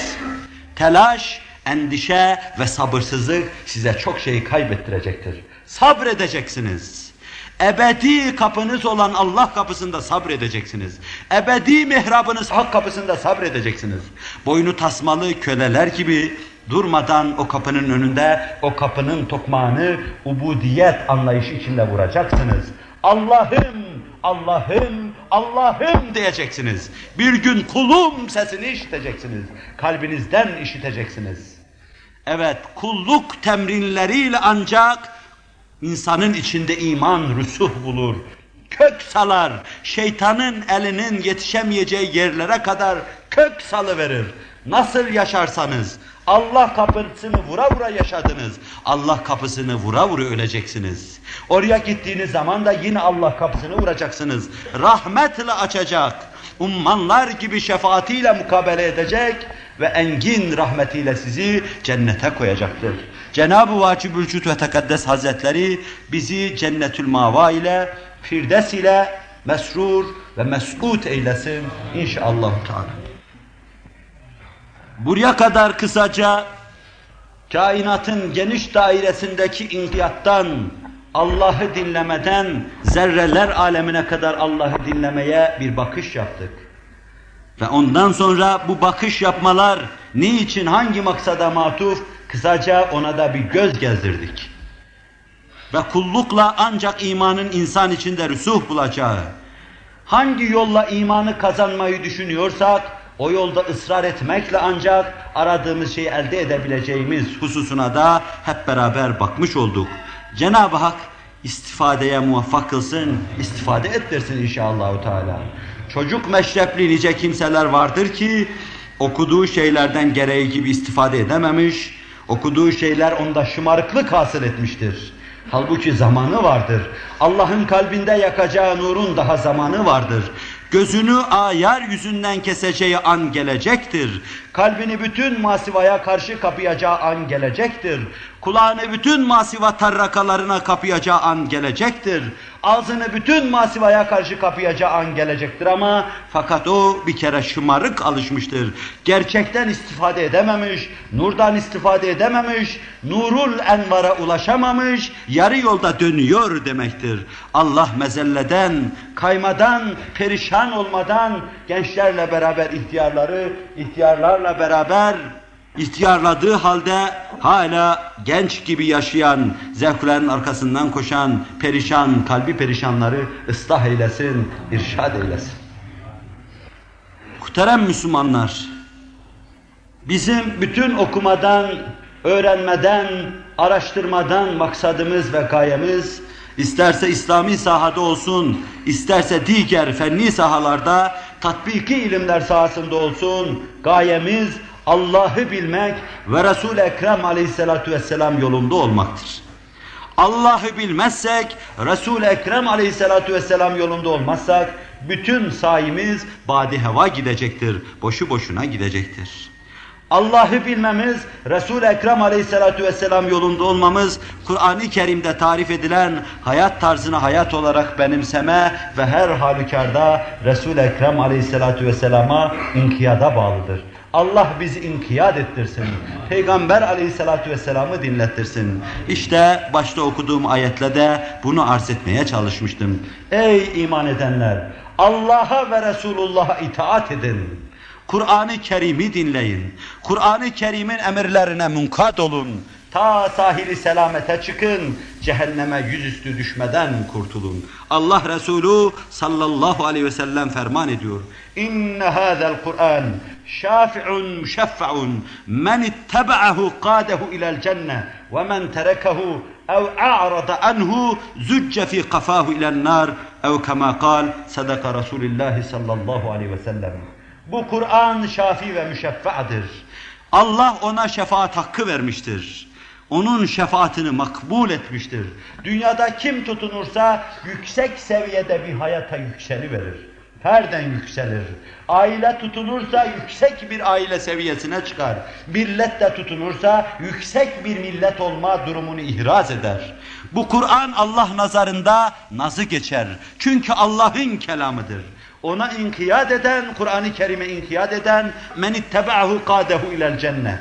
Telaş, endişe ve sabırsızlık size çok şeyi kaybettirecektir. Sabredeceksiniz. Ebedi kapınız olan Allah kapısında sabredeceksiniz. Ebedi mihrabınız hak kapısında sabredeceksiniz. Boynu tasmalı köleler gibi durmadan o kapının önünde o kapının tokmağını ubudiyet anlayışı içinde vuracaksınız. Allah'ım, Allah'ım, Allah'ım diyeceksiniz. Bir gün kulum sesini işiteceksiniz. Kalbinizden işiteceksiniz. Evet, kulluk temrinleriyle ancak insanın içinde iman rüsuh bulur. Kök salar, şeytanın elinin yetişemeyeceği yerlere kadar kök salıverir. Nasıl yaşarsanız, Allah kapısını vura vura yaşadınız. Allah kapısını vura vura öleceksiniz. Oraya gittiğiniz zaman da yine Allah kapısını vuracaksınız. Rahmetle açacak. Ummanlar gibi şefaatiyle mukabele edecek ve engin rahmetiyle sizi cennete koyacaktır. Cenab-ı Vacibül ve Tekaddes Hazretleri bizi cennetül mava ile, firdes ile mesrur ve mes'ud eylesin inşallah. Teala. Buraya kadar kısaca kainatın geniş dairesindeki inkiyattan, Allah'ı dinlemeden zerreler alemine kadar Allah'ı dinlemeye bir bakış yaptık. Ve ondan sonra bu bakış yapmalar niçin, hangi maksada matuf, kısaca ona da bir göz gezdirdik. Ve kullukla ancak imanın insan içinde rüsuh bulacağı, hangi yolla imanı kazanmayı düşünüyorsak, o yolda ısrar etmekle ancak aradığımız şeyi elde edebileceğimiz hususuna da hep beraber bakmış olduk. Cenab-ı Hak istifadeye muvaffak kılsın, istifade ettirsin inşallah. Teala. Çocuk meşrepli nice kimseler vardır ki okuduğu şeylerden gereği gibi istifade edememiş, okuduğu şeyler onda şımarıklık hasıl etmiştir. Halbuki zamanı vardır. Allah'ın kalbinde yakacağı nurun daha zamanı vardır. Gözünü ayar yüzünden keseceği an gelecektir. Kalbini bütün masivaya karşı kapayacağı an gelecektir. Kulağını bütün masiva tarrakalarına kapayacağı an gelecektir. Ağzını bütün masivaya karşı kapayacağı an gelecektir ama fakat o bir kere şımarık alışmıştır. Gerçekten istifade edememiş, nurdan istifade edememiş, nurul envara ulaşamamış, yarı yolda dönüyor demektir. Allah mezelleden, kaymadan, perişan olmadan gençlerle beraber ihtiyarları, ihtiyarlarla beraber ihtiyarladığı halde hala genç gibi yaşayan, zevklerin arkasından koşan, perişan, kalbi perişanları ıslah eylesin, irşad eylesin. Muhterem Müslümanlar, bizim bütün okumadan, öğrenmeden, araştırmadan maksadımız ve gayemiz, isterse İslami sahada olsun, isterse diğer fenni sahalarda, tatbiki ilimler sahasında olsun, gayemiz Allah'ı bilmek ve Resul-i Ekrem aleyhissalatu vesselam yolunda olmaktır. Allah'ı bilmezsek, Resul-i Ekrem aleyhissalatu vesselam yolunda olmazsak, bütün sayimiz badi heva gidecektir, boşu boşuna gidecektir. Allah'ı bilmemiz, Resul-i Ekrem aleyhissalatu vesselam yolunda olmamız, Kur'an-ı Kerim'de tarif edilen hayat tarzını hayat olarak benimseme ve her halükarda Resul-i Ekrem aleyhissalatu vesselama inkiyada bağlıdır. Allah bizi inkiyat ettirsin. Peygamber aleyhissalatu vesselam'ı dinlettirsin. İşte başta okuduğum ayetle de bunu arz etmeye çalışmıştım. Ey iman edenler! Allah'a ve Resulullah'a itaat edin. Kur'an-ı Kerim'i dinleyin. Kur'an-ı Kerim'in emirlerine munkad olun. Ta sahili selamete çıkın, cehenneme yüzüstü düşmeden kurtulun. Allah Resulü sallallahu aleyhi ve sellem ferman ediyor. İnne hâzel Kur'an şafi'un müşeffa'un men ittebe'ahu qâdehu ilel cenne ve men terekehu ev a'rada anhu zücce fi kafahu ilen nar ev kema kal sadaka Resulullah sallallahu aleyhi ve sellem. Bu Kur'an şafi ve müşeffa'dır. Allah ona şefaat hakkı vermiştir. Onun şefaatini makbul etmiştir. Dünyada kim tutunursa yüksek seviyede bir hayata yükseliverir. Ferden yükselir. Aile tutunursa yüksek bir aile seviyesine çıkar. Millet de tutunursa yüksek bir millet olma durumunu ihraz eder. Bu Kur'an Allah nazarında nazı geçer. Çünkü Allah'ın kelamıdır Ona inkiyat eden, Kur'an-ı Kerim'e inkiyat eden men ittebahu kadehu ilel cennet.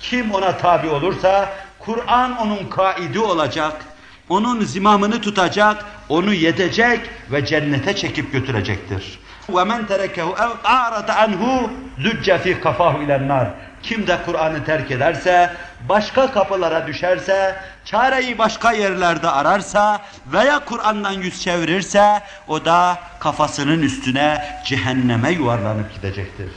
Kim ona tabi olursa Kur'an onun kaidi olacak, onun zimamını tutacak, onu yedecek ve cennete çekip götürecektir. وَمَنْ تَرَكَهُ اَوْ اَعْرَضَ عَنْهُ زُجَّ ف۪ي قَفَاهُ اِلَى النَّارِ kim de Kur'an'ı terk ederse, başka kapılara düşerse, çareyi başka yerlerde ararsa veya Kur'an'dan yüz çevirirse, o da kafasının üstüne cehenneme yuvarlanıp gidecektir.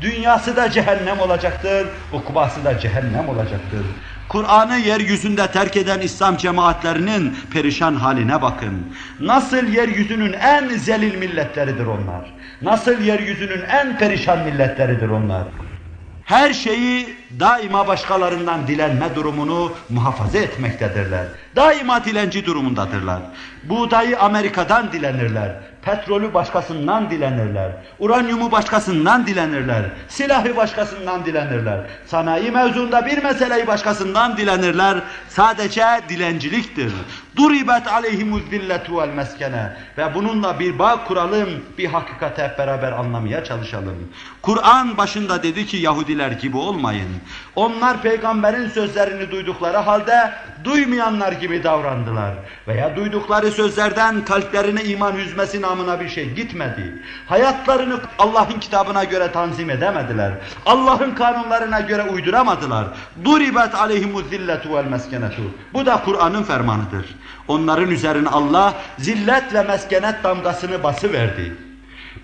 Dünyası da cehennem olacaktır, ukbası da cehennem olacaktır. Kur'an'ı yeryüzünde terk eden İslam cemaatlerinin perişan haline bakın. Nasıl yeryüzünün en zelil milletleridir onlar. Nasıl yeryüzünün en perişan milletleridir onlar. Her şeyi daima başkalarından dilenme durumunu muhafaza etmektedirler. Daima dilenci durumundadırlar. Buğdayı Amerika'dan dilenirler. Petrolü başkasından dilenirler. Uranyumu başkasından dilenirler. Silahı başkasından dilenirler. Sanayi mevzunda bir meseleyi başkasından dilenirler. Sadece dilenciliktir. Duribet aleyhimuz zilletu vel meskene. Ve bununla bir bağ kuralım, bir hakikati hep beraber anlamaya çalışalım. Kur'an başında dedi ki Yahudiler gibi olmayın. Onlar peygamberin sözlerini duydukları halde duymayanlar gibi davrandılar. Veya duydukları sözlerden kalplerine iman yüzmesi namına bir şey gitmedi. Hayatlarını Allah'ın kitabına göre tanzim edemediler. Allah'ın kanunlarına göre uyduramadılar. Duribet aleyhimuz zilletu vel meskenetu. Bu da Kur'an'ın fermanıdır. Onların üzerine Allah zillet ve meskenet damgasını bası verdi.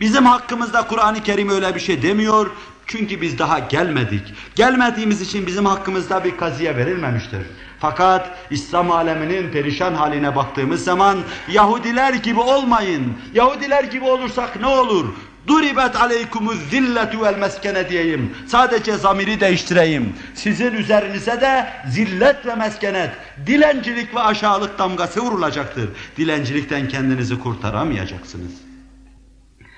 Bizim hakkımızda Kur'an-ı Kerim öyle bir şey demiyor. Çünkü biz daha gelmedik. Gelmediğimiz için bizim hakkımızda bir kaziye verilmemiştir. Fakat İslam aleminin perişan haline baktığımız zaman Yahudiler gibi olmayın. Yahudiler gibi olursak ne olur? Duribet aleykumuz zilletu vel meskene diyeyim. Sadece zamiri değiştireyim. Sizin üzerinize de zillet ve meskenet, dilencilik ve aşağılık damgası vurulacaktır. Dilencilikten kendinizi kurtaramayacaksınız.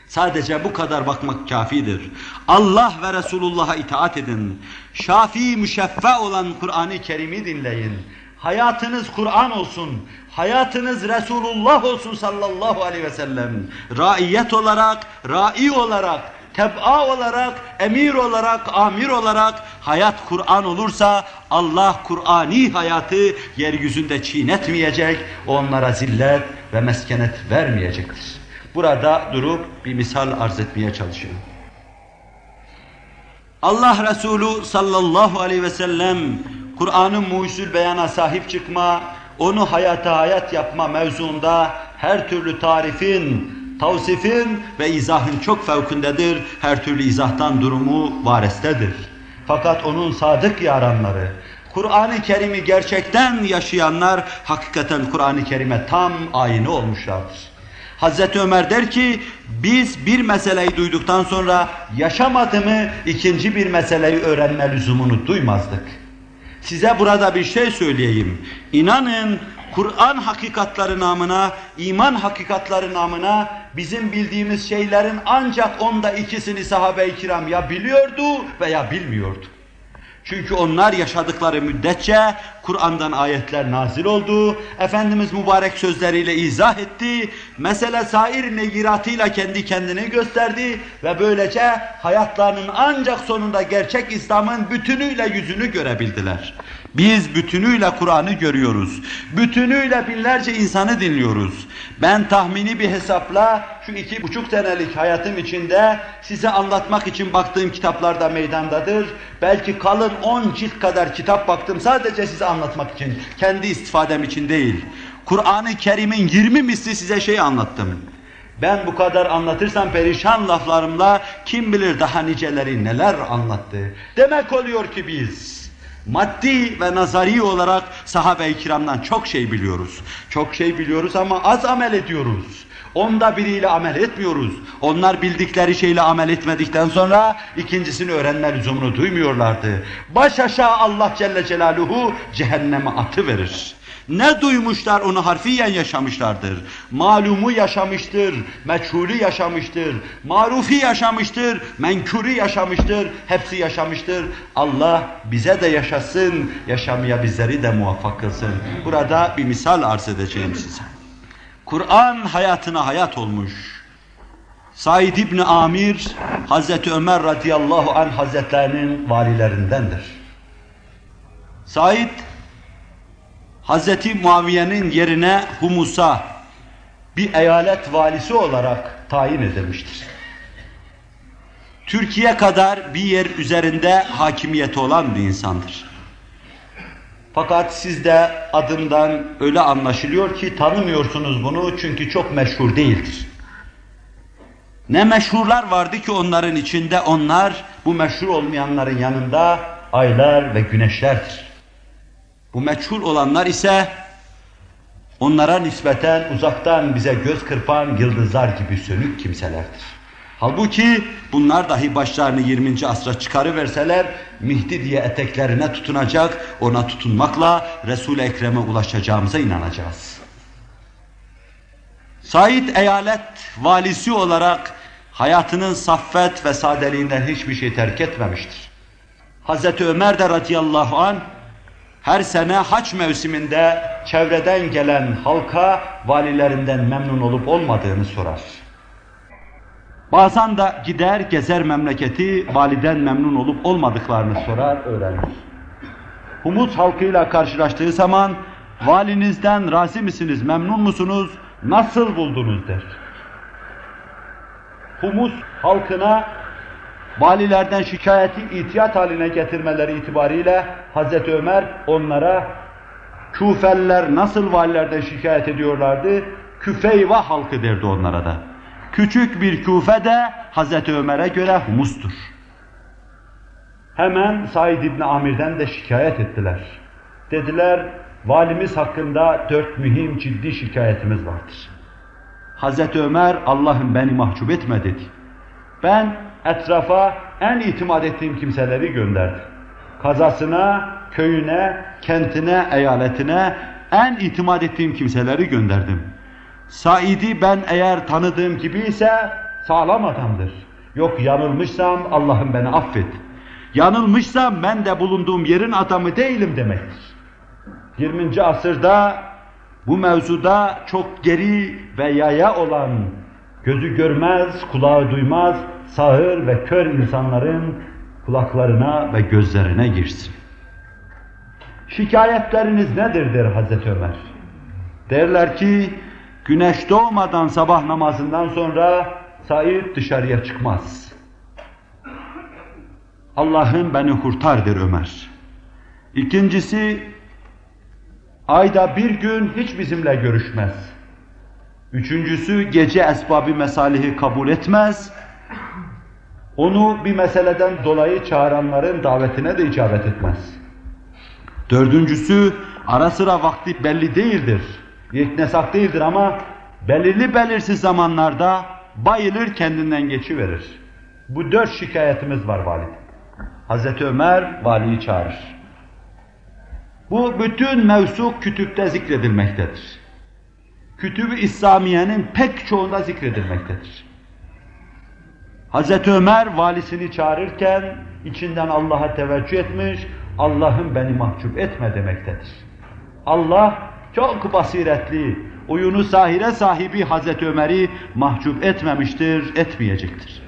Sadece bu kadar bakmak kafidir. Allah ve Resulullah'a itaat edin. Şafi müşeffa olan Kur'an-ı Kerim'i dinleyin. Hayatınız Kur'an olsun. Hayatınız Resulullah olsun sallallahu aleyhi ve sellem. Raiyet olarak, rai olarak, teb'a olarak, emir olarak, amir olarak hayat Kur'an olursa Allah Kur'ani hayatı yeryüzünde çiğnetmeyecek, onlara zillet ve meskenet vermeyecektir. Burada durup bir misal arz etmeye çalışıyorum. Allah Resulü sallallahu aleyhi ve sellem Kur'an'ın muhsul beyana sahip çıkma, onu hayata hayat yapma mevzuunda her türlü tarifin, tavsifin ve izahın çok fevkindedir. Her türlü izahtan durumu varestedir. Fakat onun sadık yaranları, Kur'an-ı Kerim'i gerçekten yaşayanlar hakikaten Kur'an-ı Kerim'e tam ayini olmuşlardır. Hazreti Ömer der ki biz bir meseleyi duyduktan sonra yaşamadı mı ikinci bir meseleyi öğrenme lüzumunu duymazdık. Size burada bir şey söyleyeyim. İnanın Kur'an hakikatları namına, iman hakikatları namına bizim bildiğimiz şeylerin ancak onda ikisini sahabe-i kiram ya biliyordu veya bilmiyordu. Çünkü onlar yaşadıkları müddetçe Kur'an'dan ayetler nazil oldu. Efendimiz mübarek sözleriyle izah etti. Mesele sair negiratıyla kendi kendini gösterdi ve böylece hayatlarının ancak sonunda gerçek İslam'ın bütünüyle yüzünü görebildiler. Biz bütünüyle Kur'an'ı görüyoruz. Bütünüyle binlerce insanı dinliyoruz. Ben tahmini bir hesapla şu iki buçuk senelik hayatım içinde size anlatmak için baktığım kitaplarda meydandadır. Belki kalın on cilt kadar kitap baktım sadece size anlatmak için. Kendi istifadem için değil. Kur'an-ı Kerim'in 20 misli size şey anlattım. Ben bu kadar anlatırsam perişan laflarımla kim bilir daha niceleri neler anlattı. Demek oluyor ki biz maddi ve nazari olarak sahabe-i kiramdan çok şey biliyoruz. Çok şey biliyoruz ama az amel ediyoruz. Onda biriyle amel etmiyoruz. Onlar bildikleri şeyle amel etmedikten sonra ikincisini öğrenme lüzumunu duymuyorlardı. Baş aşağı Allah Celle Celaluhu cehenneme atı verir. Ne duymuşlar onu harfiyen yaşamışlardır. Malumu yaşamıştır, meçhulü yaşamıştır, marufi yaşamıştır, menkuri yaşamıştır, hepsi yaşamıştır. Allah bize de yaşasın, yaşamaya bizleri de muvaffak kılsın. Burada bir misal arz edeceğim size. Kur'an hayatına hayat olmuş. Said İbni Amir, Hazreti Ömer radıyallahu anh hazretlerinin valilerindendir. Said Hazreti Muaviye'nin yerine Humus'a bir eyalet valisi olarak tayin edilmiştir. Türkiye kadar bir yer üzerinde hakimiyeti olan bir insandır. Fakat sizde adından öyle anlaşılıyor ki tanımıyorsunuz bunu çünkü çok meşhur değildir. Ne meşhurlar vardı ki onların içinde onlar bu meşhur olmayanların yanında aylar ve güneşlerdir. Bu meçhul olanlar ise onlara nispeten uzaktan bize göz kırpan yıldızlar gibi sönük kimselerdir. Halbuki bunlar dahi başlarını 20. asra çıkarıverseler Mihdi diye eteklerine tutunacak, ona tutunmakla Resul-i Ekrem'e ulaşacağımıza inanacağız. Said eyalet valisi olarak hayatının saffet ve sadeliğinden hiçbir şey terk etmemiştir. Hazreti Ömer de radıyallahu an her sene haç mevsiminde çevreden gelen halka valilerinden memnun olup olmadığını sorar. Bazen de gider gezer memleketi validen memnun olup olmadıklarını sorar, öğrenir. Humus halkıyla karşılaştığı zaman valinizden razı misiniz, memnun musunuz, nasıl buldunuz der. Humus halkına valilerden şikayeti itiyat haline getirmeleri itibariyle Hazreti Ömer onlara Kufeliler nasıl valilerden şikayet ediyorlardı? Küfeyva halkı derdi onlara da. Küçük bir Küfe de Hazreti Ömer'e göre humustur. Hemen Said İbni Amir'den de şikayet ettiler. Dediler, valimiz hakkında dört mühim ciddi şikayetimiz vardır. Hazreti Ömer, Allah'ım beni mahcup etme dedi. Ben etrafa en itimat ettiğim kimseleri gönderdi. Kazasına, köyüne, kentine, eyaletine en itimat ettiğim kimseleri gönderdim. Said'i ben eğer tanıdığım gibi ise sağlam adamdır. Yok yanılmışsam Allah'ım beni affet. Yanılmışsam ben de bulunduğum yerin adamı değilim demektir. 20. asırda bu mevzuda çok geri ve yaya olan, gözü görmez, kulağı duymaz, sağır ve kör insanların kulaklarına ve gözlerine girsin. Şikayetleriniz nedir der Hazreti Ömer. Derler ki güneş doğmadan sabah namazından sonra Said dışarıya çıkmaz. Allah'ım beni kurtar der Ömer. İkincisi ayda bir gün hiç bizimle görüşmez. Üçüncüsü gece esbabı mesalihi kabul etmez onu bir meseleden dolayı çağıranların davetine de icabet etmez. Dördüncüsü ara sıra vakti belli değildir. Yeknesak değildir ama belirli belirsiz zamanlarda bayılır kendinden geçiverir. Bu dört şikayetimiz var valide. Hazreti Ömer valiyi çağırır. Bu bütün mevsuk kütüpte zikredilmektedir. Kütüb-ü İslamiye'nin pek çoğunda zikredilmektedir. Hazreti Ömer valisini çağırırken içinden Allah'a teveccüh etmiş, Allah'ım beni mahcup etme demektedir. Allah çok basiretli, uyunu sahire sahibi Hazreti Ömer'i mahcup etmemiştir, etmeyecektir.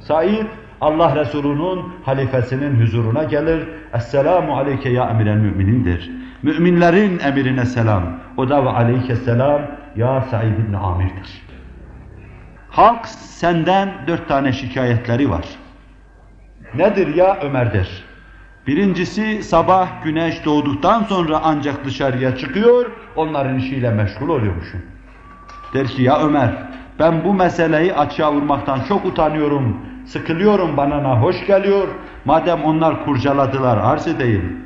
Said Allah Resulü'nün halifesinin huzuruna gelir. Esselamu aleyke ya emiren müminindir. Müminlerin emirine selam. O da ve aleyke selam ya Said ibn Amir'dir. Halk senden dört tane şikayetleri var. Nedir ya Ömer der. Birincisi sabah güneş doğduktan sonra ancak dışarıya çıkıyor, onların işiyle meşgul oluyormuşum. Der ki ya Ömer, ben bu meseleyi açığa vurmaktan çok utanıyorum, sıkılıyorum bana nahoş geliyor. Madem onlar kurcaladılar arz edeyim.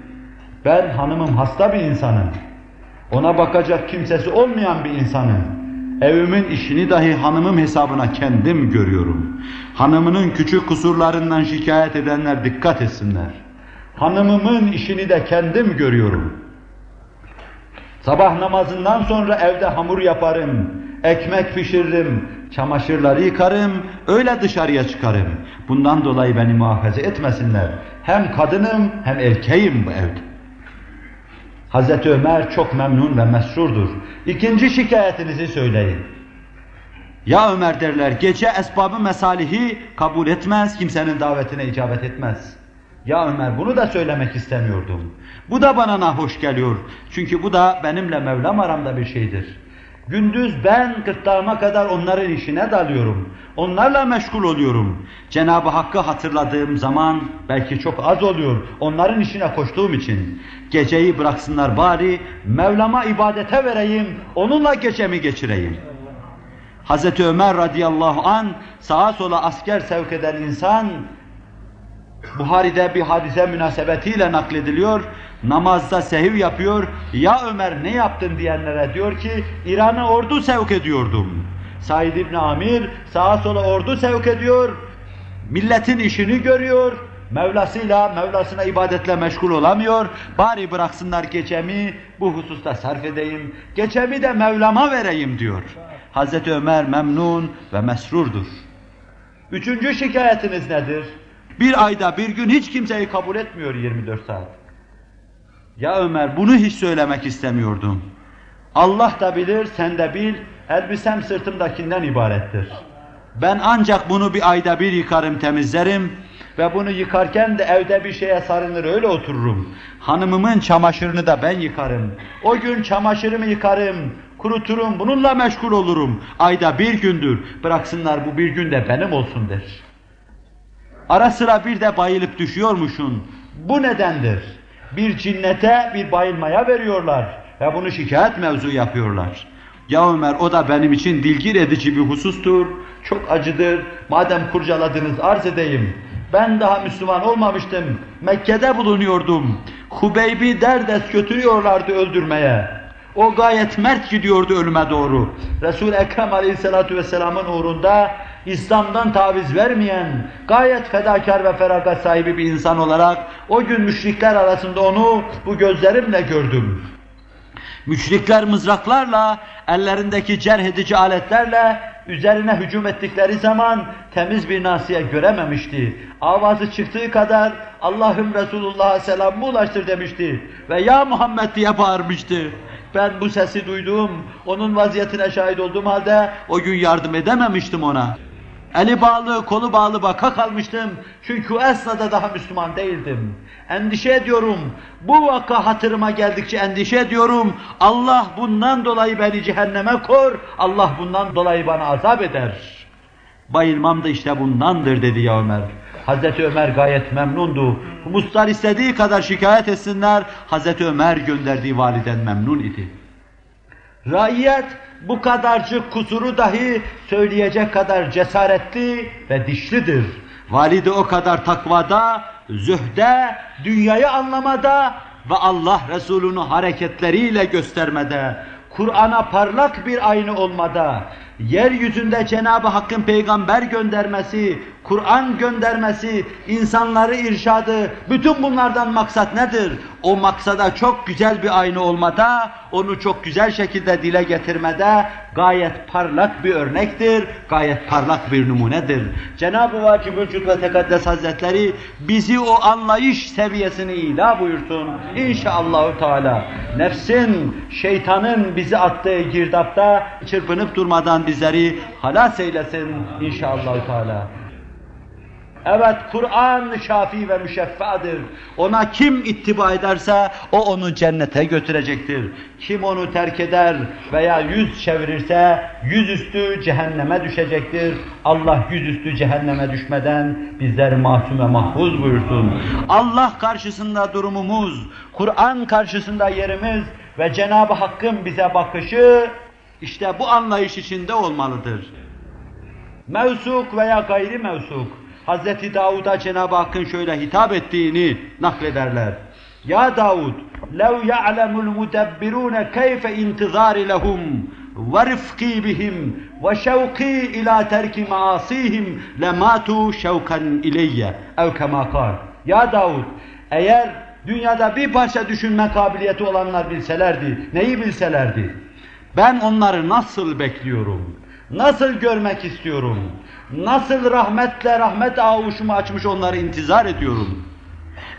Ben hanımım hasta bir insanım. Ona bakacak kimsesi olmayan bir insanım. Evimin işini dahi hanımım hesabına kendim görüyorum. Hanımının küçük kusurlarından şikayet edenler dikkat etsinler. Hanımımın işini de kendim görüyorum. Sabah namazından sonra evde hamur yaparım, ekmek pişiririm, çamaşırları yıkarım, öyle dışarıya çıkarım. Bundan dolayı beni muhafaza etmesinler. Hem kadınım hem erkeğim bu evde. Hazreti Ömer çok memnun ve mesrurdur. İkinci şikayetinizi söyleyin. Ya Ömer derler, gece esbabı mesalihi kabul etmez, kimsenin davetine icabet etmez. Ya Ömer bunu da söylemek istemiyordum. Bu da bana nahoş geliyor. Çünkü bu da benimle Mevlam aramda bir şeydir. Gündüz ben gırtlağıma kadar onların işine dalıyorum. Onlarla meşgul oluyorum. Cenab-ı Hakk'ı hatırladığım zaman belki çok az oluyor. Onların işine koştuğum için. Geceyi bıraksınlar bari Mevlam'a ibadete vereyim. Onunla gecemi geçireyim. Hazreti Ömer radıyallahu an sağa sola asker sevk eden insan Buhari'de bir hadise münasebetiyle naklediliyor. Namazda sehiv yapıyor. Ya Ömer ne yaptın diyenlere diyor ki İran'a ordu sevk ediyordum. Said İbni Amir sağa sola ordu sevk ediyor. Milletin işini görüyor. Mevlasıyla, Mevlasına ibadetle meşgul olamıyor. Bari bıraksınlar gecemi bu hususta sarf edeyim. Gecemi de Mevlam'a vereyim diyor. Hazreti Ömer memnun ve mesrurdur. Üçüncü şikayetiniz nedir? Bir ayda bir gün hiç kimseyi kabul etmiyor 24 saat. Ya Ömer bunu hiç söylemek istemiyordum. Allah da bilir, sen de bil, elbisem sırtımdakinden ibarettir. Ben ancak bunu bir ayda bir yıkarım, temizlerim ve bunu yıkarken de evde bir şeye sarınır öyle otururum. Hanımımın çamaşırını da ben yıkarım. O gün çamaşırımı yıkarım, kuruturum, bununla meşgul olurum. Ayda bir gündür, bıraksınlar bu bir gün de benim olsun der. Ara sıra bir de bayılıp düşüyormuşsun. Bu nedendir. Bir cinnete, bir bayılmaya veriyorlar ve bunu şikayet mevzu yapıyorlar. Ya Ömer o da benim için dilgir edici bir husustur. Çok acıdır. Madem kurcaladınız arz edeyim. Ben daha Müslüman olmamıştım. Mekke'de bulunuyordum. Hubeyb'i derdest götürüyorlardı öldürmeye. O gayet mert gidiyordu ölüme doğru. Resul-i Ekrem Aleyhisselatü Vesselam'ın uğrunda İslam'dan taviz vermeyen, gayet fedakar ve feragat sahibi bir insan olarak o gün müşrikler arasında onu bu gözlerimle gördüm. Müşrikler mızraklarla, ellerindeki cerh edici aletlerle üzerine hücum ettikleri zaman temiz bir nasiye görememişti. Avazı çıktığı kadar Allah'ım Resulullah'a selamımı ulaştır demişti. Ve ya Muhammed diye bağırmıştı. Ben bu sesi duydum, onun vaziyetine şahit olduğum halde o gün yardım edememiştim ona. Eli bağlı, kolu bağlı baka kalmıştım. Çünkü esnada daha Müslüman değildim. Endişe ediyorum. Bu vaka hatırıma geldikçe endişe ediyorum. Allah bundan dolayı beni cehenneme kor. Allah bundan dolayı bana azap eder. Bayılmam da işte bundandır dedi ya Ömer. Hazreti Ömer gayet memnundu. Humuslar istediği kadar şikayet etsinler. Hazreti Ömer gönderdiği validen memnun idi. Raiyet bu kadarcık kusuru dahi söyleyecek kadar cesaretli ve dişlidir. Valide o kadar takvada, zühde, dünyayı anlamada ve Allah Resulü'nü hareketleriyle göstermede, Kur'an'a parlak bir aynı olmada, yeryüzünde Cenab-ı Hakk'ın peygamber göndermesi, Kur'an göndermesi, insanları irşadı, bütün bunlardan maksat nedir? O maksada çok güzel bir aynı olmada, onu çok güzel şekilde dile getirmede gayet parlak bir örnektir, gayet parlak bir numunedir. Cenab-ı Vacib Vücud ve Tekaddes Hazretleri bizi o anlayış seviyesini ila buyursun. İnşallahü Teala. Nefsin, şeytanın bizi attığı girdapta çırpınıp durmadan bizleri halas eylesin inşallah Teala. Evet Kur'an şafi ve müşeffadır. Ona kim ittiba ederse o onu cennete götürecektir. Kim onu terk eder veya yüz çevirirse yüzüstü cehenneme düşecektir. Allah yüzüstü cehenneme düşmeden bizleri masum ve mahfuz buyursun. Allah karşısında durumumuz, Kur'an karşısında yerimiz ve Cenab-ı Hakk'ın bize bakışı işte bu anlayış içinde olmalıdır. Mevsuk veya gayri mevsuk Hazreti Davud'a Cenab-ı Hakk'ın şöyle hitap ettiğini naklederler. Ya Davud, لَوْ يَعْلَمُ الْمُدَبِّرُونَ كَيْفَ اِنْتِظَارِ لَهُمْ وَرِفْقِي بِهِمْ وَشَوْقِي إِلَى تَرْكِ مَعَاصِيهِمْ لَمَاتُوا شَوْكًا إِلَيَّ اَوْ كَمَا قَالْ Ya Davud, eğer dünyada bir parça düşünme kabiliyeti olanlar bilselerdi, neyi bilselerdi? Ben onları nasıl bekliyorum? Nasıl görmek istiyorum? Nasıl rahmetle rahmet avuşumu açmış onları intizar ediyorum.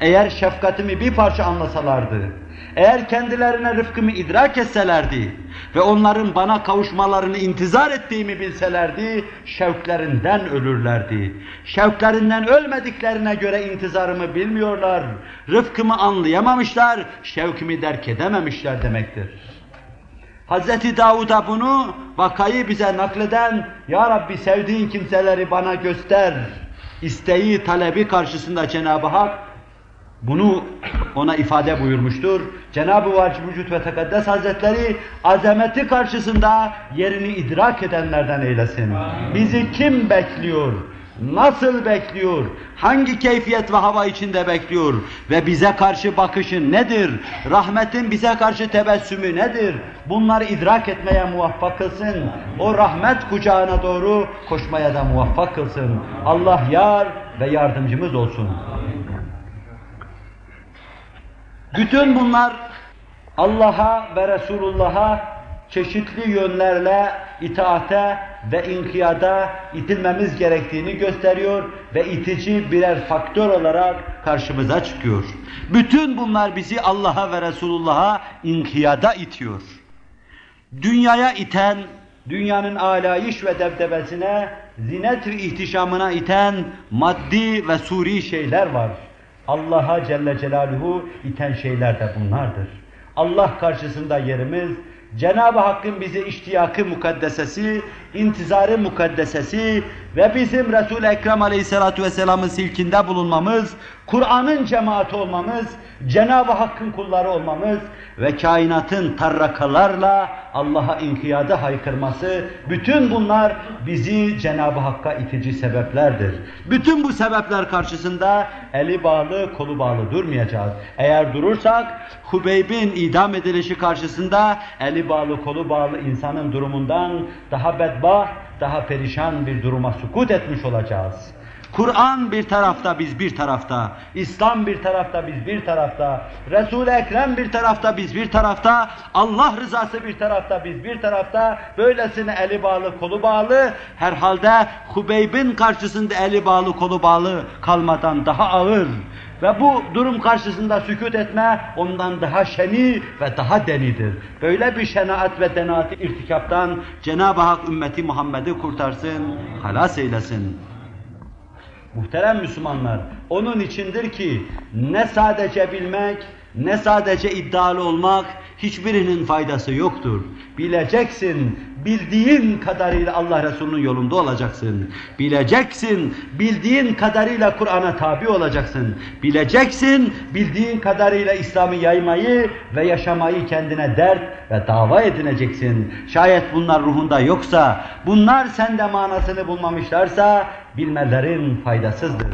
Eğer şefkatimi bir parça anlasalardı, eğer kendilerine rıfkımı idrak etselerdi ve onların bana kavuşmalarını intizar ettiğimi bilselerdi, şevklerinden ölürlerdi. Şevklerinden ölmediklerine göre intizarımı bilmiyorlar, rıfkımı anlayamamışlar, şevkimi derk edememişler demektir. Hazreti Davud'a bunu vakayı bize nakleden Ya Rabbi sevdiğin kimseleri bana göster isteği, talebi karşısında Cenab-ı Hak bunu ona ifade buyurmuştur. Cenab-ı Vacib Vücut ve Tekaddes Hazretleri azameti karşısında yerini idrak edenlerden eylesin. Bizi kim bekliyor? Nasıl bekliyor, hangi keyfiyet ve hava içinde bekliyor? Ve bize karşı bakışı nedir, rahmetin bize karşı tebessümü nedir, bunları idrak etmeye muvaffak kılsın, o rahmet kucağına doğru koşmaya da muvaffak kılsın. Allah yar ve yardımcımız olsun. Bütün bunlar Allah'a ve Resulullah'a çeşitli yönlerle itaate ve inkiyada itilmemiz gerektiğini gösteriyor ve itici birer faktör olarak karşımıza çıkıyor. Bütün bunlar bizi Allah'a ve Resulullah'a inkiyada itiyor. Dünyaya iten, dünyanın alayış ve debdebesine, zinet ve ihtişamına iten maddi ve suri şeyler var. Allah'a Celle Celaluhu iten şeyler de bunlardır. Allah karşısında yerimiz Cenab-ı Hakk'ın bize iştiyakı mukaddesesi, intizarı mukaddesesi ve bizim Resul-i Ekrem Aleyhisselatü Vesselam'ın silkinde bulunmamız, Kur'an'ın cemaati olmamız, Cenab-ı Hakk'ın kulları olmamız ve kainatın tarrakalarla Allah'a inkiyada haykırması, bütün bunlar bizi Cenab-ı Hakk'a itici sebeplerdir. Bütün bu sebepler karşısında eli bağlı, kolu bağlı durmayacağız. Eğer durursak, Hubeyb'in idam edilişi karşısında eli bağlı, kolu bağlı insanın durumundan daha bedbaht, daha perişan bir duruma sukut etmiş olacağız. Kur'an bir tarafta, biz bir tarafta. İslam bir tarafta, biz bir tarafta. Resul-i Ekrem bir tarafta, biz bir tarafta. Allah rızası bir tarafta, biz bir tarafta. Böylesine eli bağlı, kolu bağlı. Herhalde Hubeyb'in karşısında eli bağlı, kolu bağlı kalmadan daha ağır. Ve bu durum karşısında sükut etme ondan daha şeni ve daha denidir. Böyle bir şenaat ve denaati irtikaptan Cenab-ı Hak ümmeti Muhammed'i kurtarsın, halas eylesin. Muhterem Müslümanlar, onun içindir ki ne sadece bilmek, ne sadece iddialı olmak, hiçbirinin faydası yoktur. Bileceksin, bildiğin kadarıyla Allah Resulü'nün yolunda olacaksın. Bileceksin, bildiğin kadarıyla Kur'an'a tabi olacaksın. Bileceksin, bildiğin kadarıyla İslam'ı yaymayı ve yaşamayı kendine dert ve dava edineceksin. Şayet bunlar ruhunda yoksa, bunlar sende manasını bulmamışlarsa, bilmelerin faydasızdır.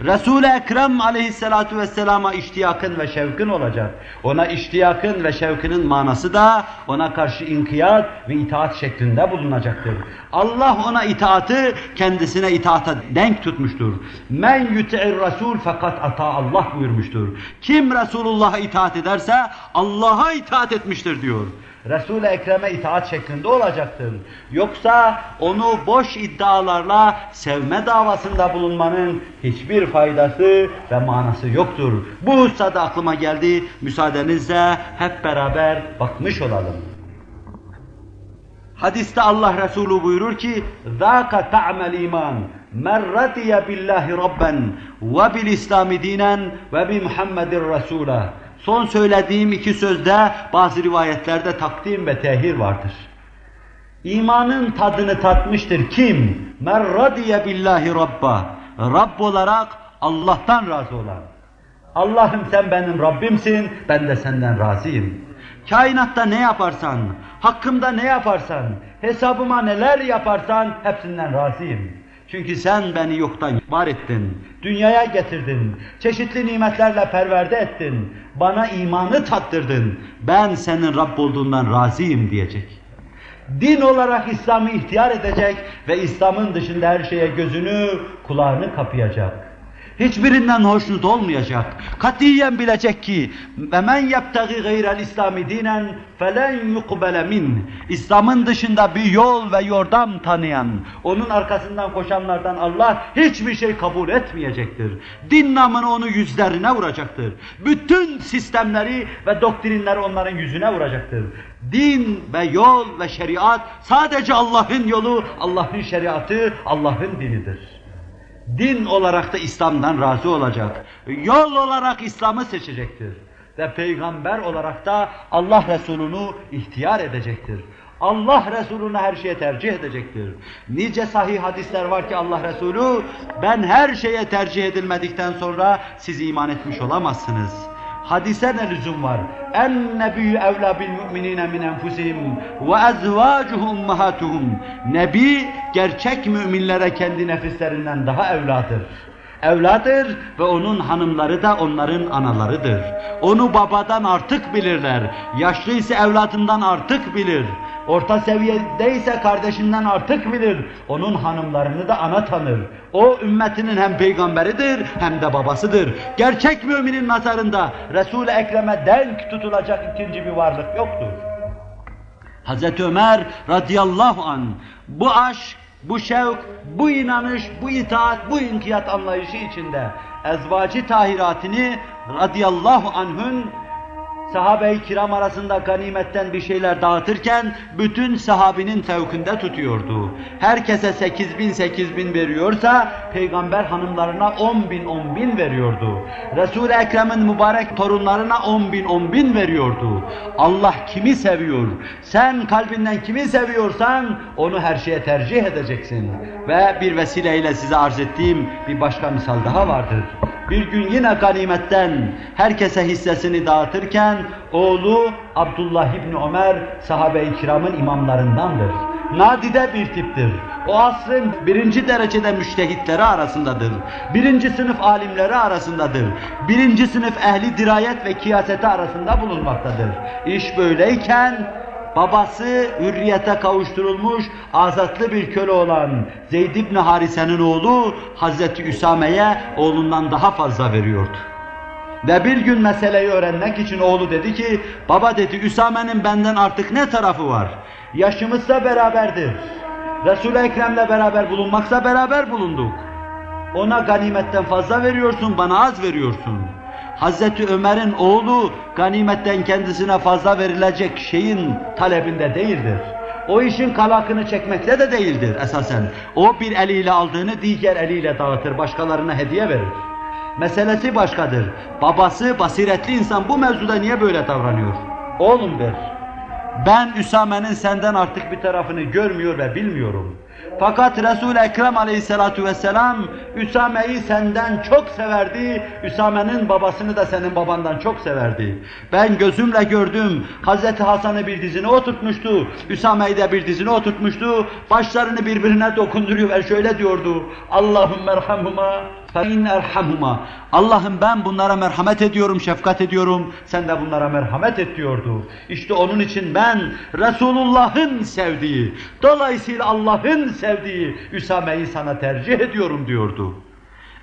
Resul-i Ekrem aleyhissalatu vesselama iştiyakın ve şevkin olacak. Ona iştiyakın ve şevkinin manası da ona karşı inkiyat ve itaat şeklinde bulunacaktır. Allah ona itaatı kendisine itaata denk tutmuştur. Men yuti'ir Resul fakat ata Allah buyurmuştur. Kim Resulullah'a itaat ederse Allah'a itaat etmiştir diyor. Resul-i Ekrem'e itaat şeklinde olacaktır. Yoksa onu boş iddialarla sevme davasında bulunmanın hiçbir faydası ve manası yoktur. Bu hususta aklıma geldi. Müsaadenizle hep beraber bakmış olalım. Hadiste Allah Resulü buyurur ki: "Zaka ta'mel iman." Men radiye billahi rabben ve bil İslami dinen ve bi Resulah. Son söylediğim iki sözde bazı rivayetlerde takdim ve tehir vardır. İmanın tadını tatmıştır kim? Men radiye billahi rabba. Rabb olarak Allah'tan razı olan. Allah'ım sen benim Rabbimsin, ben de senden razıyım. Kainatta ne yaparsan, hakkımda ne yaparsan, hesabıma neler yaparsan hepsinden razıyım. Çünkü sen beni yoktan var ettin, dünyaya getirdin, çeşitli nimetlerle perverde ettin, bana imanı tattırdın, ben senin Rabb olduğundan razıyım diyecek. Din olarak İslam'ı ihtiyar edecek ve İslam'ın dışında her şeye gözünü, kulağını kapayacak. Hiçbirinden hoşnut olmayacak. Katiyen bilecek ki ve men yebtagi gayrel İslami dinen felen yukbele. İslam'ın dışında bir yol ve yordam tanıyan, onun arkasından koşanlardan Allah hiçbir şey kabul etmeyecektir. Din namını onu yüzlerine vuracaktır. Bütün sistemleri ve doktrinleri onların yüzüne vuracaktır. Din ve yol ve şeriat sadece Allah'ın yolu, Allah'ın şeriatı, Allah'ın dinidir. Din olarak da İslam'dan razı olacak. Yol olarak İslam'ı seçecektir. Ve peygamber olarak da Allah Resulü'nü ihtiyar edecektir. Allah Resulü'nü her şeye tercih edecektir. Nice sahih hadisler var ki Allah Resulü ben her şeye tercih edilmedikten sonra siz iman etmiş olamazsınız. Hadise ne lüzum var? En nebiyyü evlâ bil müminine min enfusihim ve ezvâcuhu ummahatuhum. Nebi gerçek müminlere kendi nefislerinden daha evladır. Evladır ve onun hanımları da onların analarıdır. Onu babadan artık bilirler. Yaşlı ise evlatından artık bilir. Orta seviyedeyse kardeşinden artık bilir. Onun hanımlarını da ana tanır. O ümmetinin hem peygamberidir hem de babasıdır. Gerçek müminin nazarında Resul-i Ekrem'e denk tutulacak ikinci bir varlık yoktur. Hazreti Ömer radıyallahu an bu aşk, bu şevk, bu inanış, bu itaat, bu inkiyat anlayışı içinde ezvacı tahiratini radıyallahu anh'ın sahabe-i kiram arasında ganimetten bir şeyler dağıtırken bütün sahabinin fevkinde tutuyordu. Herkese sekiz bin sekiz bin veriyorsa peygamber hanımlarına on bin on bin veriyordu. Resul-i Ekrem'in mübarek torunlarına on bin on bin veriyordu. Allah kimi seviyor? Sen kalbinden kimi seviyorsan onu her şeye tercih edeceksin. Ve bir vesileyle size arz ettiğim bir başka misal daha vardır. Bir gün yine ganimetten herkese hissesini dağıtırken oğlu Abdullah İbni Ömer sahabe-i kiramın imamlarındandır. Nadide bir tiptir. O asrın birinci derecede müştehitleri arasındadır. Birinci sınıf alimleri arasındadır. Birinci sınıf ehli dirayet ve kıyaseti arasında bulunmaktadır. İş böyleyken babası hürriyete kavuşturulmuş azatlı bir köle olan Zeyd ibn Harise'nin oğlu Hazreti Üsame'ye oğlundan daha fazla veriyordu. Ve bir gün meseleyi öğrenmek için oğlu dedi ki, baba dedi Üsame'nin benden artık ne tarafı var? Yaşımızsa beraberdir. Resul-i Ekrem'le beraber bulunmaksa beraber bulunduk. Ona ganimetten fazla veriyorsun, bana az veriyorsun. Hazreti Ömer'in oğlu ganimetten kendisine fazla verilecek şeyin talebinde değildir. O işin kalakını çekmekte de değildir esasen. O bir eliyle aldığını diğer eliyle dağıtır, başkalarına hediye verir. Meselesi başkadır. Babası basiretli insan bu mevzuda niye böyle davranıyor? Oğlum der. Ben Üsame'nin senden artık bir tarafını görmüyor ve bilmiyorum. Fakat Resul-i Ekrem aleyhissalatu vesselam Üsame'yi senden çok severdi. Üsame'nin babasını da senin babandan çok severdi. Ben gözümle gördüm. Hazreti Hasan'ı bir dizine oturtmuştu. Üsame'yi de bir dizine oturtmuştu. Başlarını birbirine dokunduruyor ve şöyle diyordu. Allahümme erhamhuma فَاِنْ erhamhuma. Allah'ım ben bunlara merhamet ediyorum, şefkat ediyorum. Sen de bunlara merhamet et diyordu. İşte onun için ben Resulullah'ın sevdiği, dolayısıyla Allah'ın sevdiği Üsame'yi sana tercih ediyorum diyordu.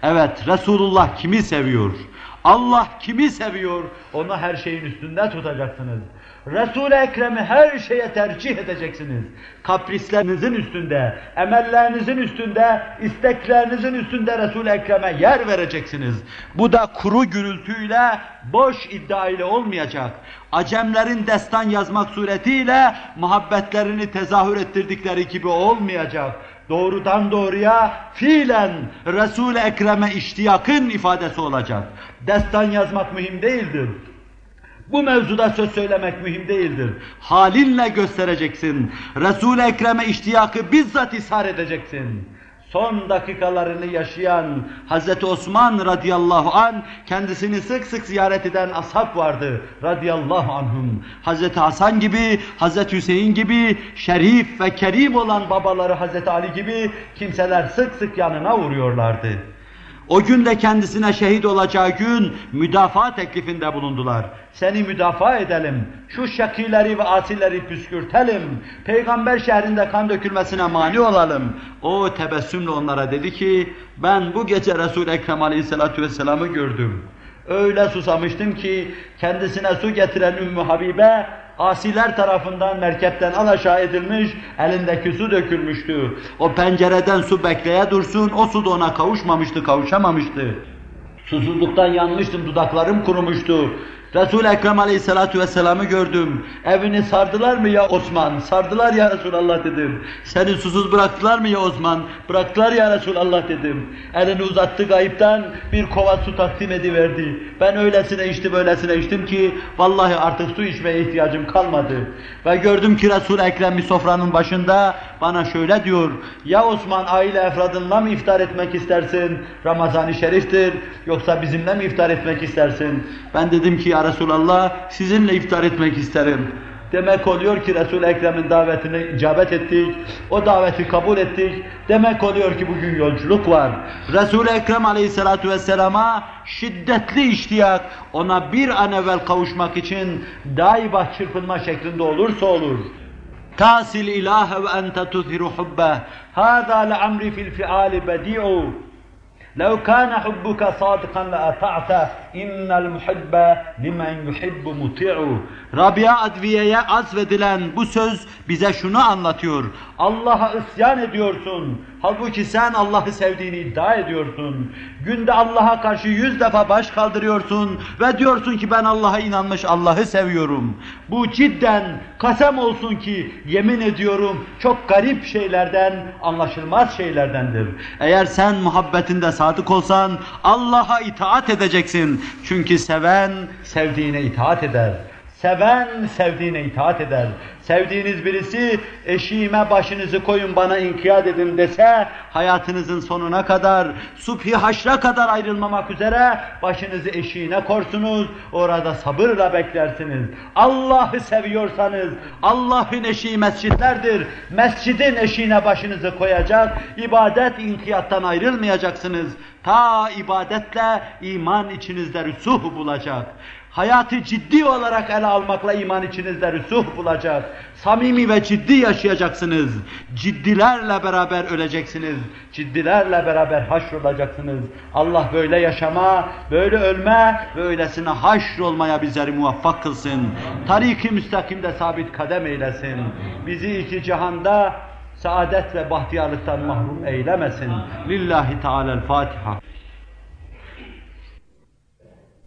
Evet, Resulullah kimi seviyor? Allah kimi seviyor? Onu her şeyin üstünde tutacaksınız. Resul-i Ekrem'i her şeye tercih edeceksiniz. Kaprislerinizin üstünde, emellerinizin üstünde, isteklerinizin üstünde Resul-i Ekrem'e yer vereceksiniz. Bu da kuru gürültüyle, boş iddia ile olmayacak. Acemlerin destan yazmak suretiyle muhabbetlerini tezahür ettirdikleri gibi olmayacak. Doğrudan doğruya fiilen Resul-i Ekrem'e iştiyakın ifadesi olacak. Destan yazmak mühim değildir. Bu mevzuda söz söylemek mühim değildir. Halinle göstereceksin. Resul-i Ekrem'e iştiyakı bizzat ishar edeceksin. Son dakikalarını yaşayan Hazreti Osman radıyallahu an kendisini sık sık ziyaret eden ashab vardı radıyallahu anhum. Hazreti Hasan gibi, Hazreti Hüseyin gibi şerif ve kerim olan babaları Hazreti Ali gibi kimseler sık sık yanına uğruyorlardı. O gün de kendisine şehit olacağı gün müdafaa teklifinde bulundular. Seni müdafaa edelim, şu şakileri ve asilleri püskürtelim, peygamber şehrinde kan dökülmesine mani olalım. O tebessümle onlara dedi ki, ben bu gece Resul-i Ekrem aleyhissalatu vesselam'ı gördüm. Öyle susamıştım ki kendisine su getiren Ümmü Habibe asiler tarafından merkepten alaşağı edilmiş, elindeki su dökülmüştü. O pencereden su bekleye dursun, o su da ona kavuşmamıştı, kavuşamamıştı. Susuzluktan yanmıştım, dudaklarım kurumuştu. Resul-i Ekrem Aleyhisselatü Vesselam'ı gördüm. Evini sardılar mı ya Osman? Sardılar ya Resulallah dedim. Seni susuz bıraktılar mı ya Osman? Bıraktılar ya Resulallah dedim. Elini uzattı gayipten bir kova su takdim ediverdi. Ben öylesine içtim öylesine içtim ki vallahi artık su içmeye ihtiyacım kalmadı. Ve gördüm ki Resul-i Ekrem bir sofranın başında bana şöyle diyor. Ya Osman aile efradınla mı iftar etmek istersin? Ramazan-ı Şerif'tir. Yoksa bizimle mi iftar etmek istersin? Ben dedim ki ya Resulallah sizinle iftar etmek isterim. Demek oluyor ki Resul-i Ekrem'in davetine icabet ettik, o daveti kabul ettik. Demek oluyor ki bugün yolculuk var. Resul-i Ekrem aleyhissalatu vesselama şiddetli iştiyak, ona bir an evvel kavuşmak için daima çırpınma şeklinde olursa olur. تاسي الإله وأنت تثير حبه. هذا لعمري في الفعال بديع. لو كان حبك صادقا لأطعته. innel muhibbe limen yuhibbu muti'u. Rabia Adviye'ye azvedilen bu söz bize şunu anlatıyor. Allah'a isyan ediyorsun. Halbuki sen Allah'ı sevdiğini iddia ediyorsun. Günde Allah'a karşı yüz defa baş kaldırıyorsun ve diyorsun ki ben Allah'a inanmış, Allah'ı seviyorum. Bu cidden kasem olsun ki yemin ediyorum çok garip şeylerden, anlaşılmaz şeylerdendir. Eğer sen muhabbetinde sadık olsan Allah'a itaat edeceksin. Çünkü seven sevdiğine itaat eder. Seven sevdiğine itaat eder. Sevdiğiniz birisi eşiğime başınızı koyun bana inkiyat edin dese hayatınızın sonuna kadar subhi haşra kadar ayrılmamak üzere başınızı eşiğine korsunuz. Orada sabırla beklersiniz. Allah'ı seviyorsanız Allah'ın eşiği mescitlerdir. Mescidin eşiğine başınızı koyacak. ibadet inkiyattan ayrılmayacaksınız. Ta ibadetle iman içinizde rüsuh bulacak hayatı ciddi olarak ele almakla iman içinizde rüsuh bulacak. Samimi ve ciddi yaşayacaksınız. Ciddilerle beraber öleceksiniz. Ciddilerle beraber haşrolacaksınız. Allah böyle yaşama, böyle ölme ve öylesine haşrolmaya bizleri muvaffak kılsın. Tarik-i müstakimde sabit kadem eylesin. Bizi iki cihanda saadet ve bahtiyarlıktan mahrum eylemesin. Lillahi Teala'l-Fatiha.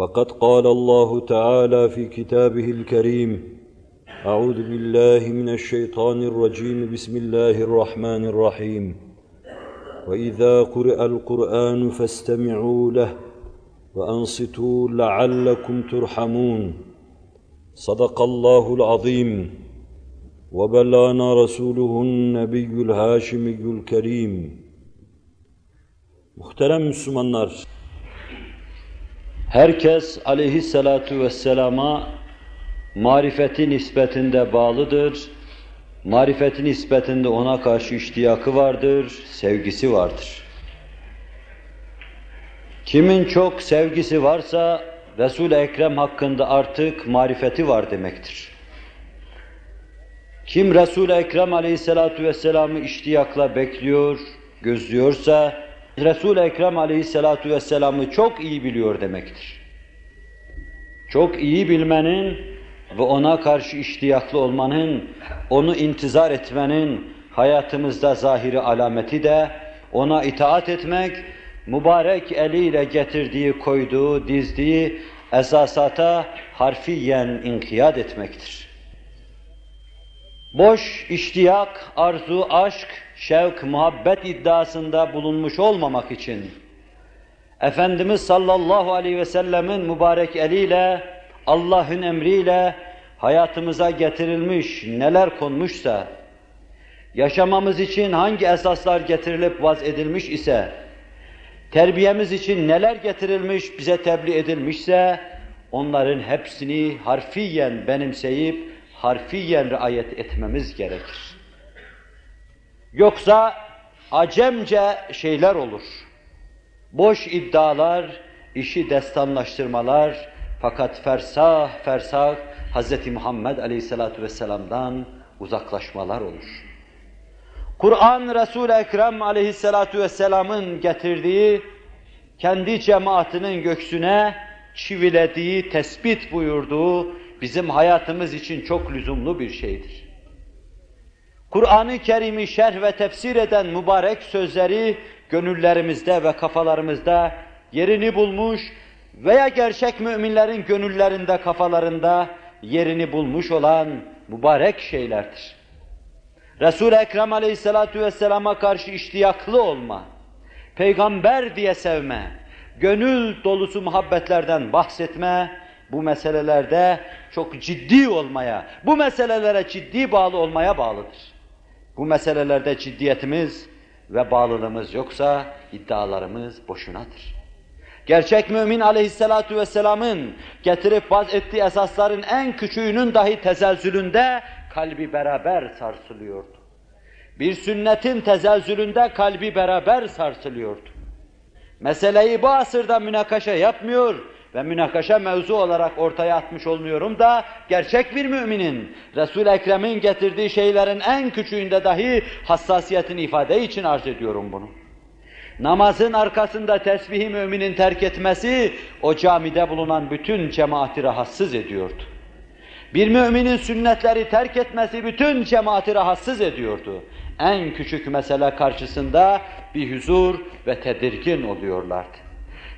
فقد قال الله تعالى في كتابه الكريم أعوذ بالله من الشيطان الرجيم بسم الله الرحمن الرحيم. وإذا قرئ القرآن فاستمعوا له وأنصتوا لعلكم ترحمون. صدق الله العظيم. وبلانا رسوله النبي الهاشمي الكريم. Muhterem Müslümanlar, Herkes aleyhissalatu vesselama marifeti nispetinde bağlıdır. Marifeti nispetinde ona karşı iştiyakı vardır, sevgisi vardır. Kimin çok sevgisi varsa Resul-i Ekrem hakkında artık marifeti var demektir. Kim Resul-i Ekrem aleyhissalatu vesselam'ı iştiyakla bekliyor, gözlüyorsa Resul-i Ekrem aleyhissalatu vesselam'ı çok iyi biliyor demektir. Çok iyi bilmenin ve ona karşı iştiyaklı olmanın, onu intizar etmenin hayatımızda zahiri alameti de ona itaat etmek, mübarek eliyle getirdiği, koyduğu, dizdiği esasata harfiyen inkiyat etmektir. Boş iştiyak, arzu, aşk, şevk, muhabbet iddiasında bulunmuş olmamak için Efendimiz sallallahu aleyhi ve sellemin mübarek eliyle, Allah'ın emriyle hayatımıza getirilmiş, neler konmuşsa, yaşamamız için hangi esaslar getirilip vaz edilmiş ise, terbiyemiz için neler getirilmiş, bize tebliğ edilmişse, onların hepsini harfiyen benimseyip, harfiyen riayet etmemiz gerekir. Yoksa acemce şeyler olur. Boş iddialar, işi destanlaştırmalar fakat fersah fersah Hz. Muhammed Aleyhisselatü Vesselam'dan uzaklaşmalar olur. Kur'an Resul-i Ekrem Aleyhisselatü Vesselam'ın getirdiği kendi cemaatinin göksüne çivilediği, tespit buyurduğu bizim hayatımız için çok lüzumlu bir şeydir. Kur'an-ı Kerim'i şerh ve tefsir eden mübarek sözleri gönüllerimizde ve kafalarımızda yerini bulmuş veya gerçek müminlerin gönüllerinde, kafalarında yerini bulmuş olan mübarek şeylerdir. Resul-i Ekrem aleyhissalatu vesselama karşı iştiyaklı olma, peygamber diye sevme, gönül dolusu muhabbetlerden bahsetme, bu meselelerde çok ciddi olmaya, bu meselelere ciddi bağlı olmaya bağlıdır. Bu meselelerde ciddiyetimiz ve bağlılığımız yoksa iddialarımız boşunadır. Gerçek mümin aleyhissalatu vesselamın getirip vaz ettiği esasların en küçüğünün dahi tezelzülünde kalbi beraber sarsılıyordu. Bir sünnetin tezelzülünde kalbi beraber sarsılıyordu. Meseleyi bu asırda münakaşa yapmıyor, ve münakaşa mevzu olarak ortaya atmış olmuyorum da gerçek bir müminin Resul Ekrem'in getirdiği şeylerin en küçüğünde dahi hassasiyetini ifade için arz ediyorum bunu. Namazın arkasında tesbihi müminin terk etmesi o camide bulunan bütün cemaati rahatsız ediyordu. Bir müminin sünnetleri terk etmesi bütün cemaati rahatsız ediyordu. En küçük mesele karşısında bir huzur ve tedirgin oluyorlardı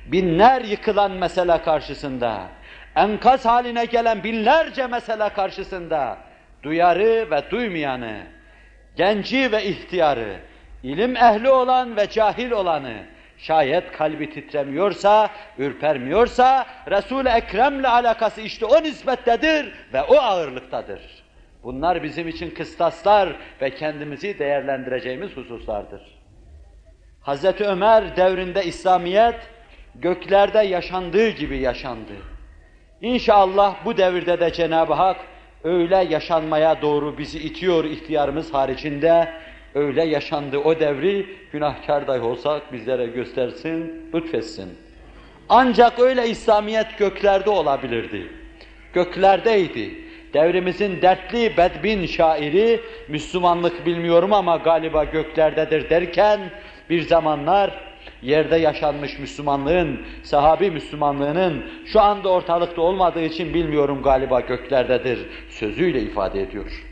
binler yıkılan mesele karşısında, enkaz haline gelen binlerce mesele karşısında, duyarı ve duymayanı, genci ve ihtiyarı, ilim ehli olan ve cahil olanı, şayet kalbi titremiyorsa, ürpermiyorsa, Resul-i Ekrem'le alakası işte o nispettedir ve o ağırlıktadır. Bunlar bizim için kıstaslar ve kendimizi değerlendireceğimiz hususlardır. Hazreti Ömer devrinde İslamiyet göklerde yaşandığı gibi yaşandı. İnşallah bu devirde de Cenab-ı Hak öyle yaşanmaya doğru bizi itiyor ihtiyarımız haricinde, öyle yaşandı o devri günahkar dahi olsak bizlere göstersin, lütfetsin. Ancak öyle İslamiyet göklerde olabilirdi. Göklerdeydi. Devrimizin dertli bedbin şairi, Müslümanlık bilmiyorum ama galiba göklerdedir derken, bir zamanlar yerde yaşanmış Müslümanlığın, sahabi Müslümanlığının şu anda ortalıkta olmadığı için bilmiyorum galiba göklerdedir sözüyle ifade ediyor.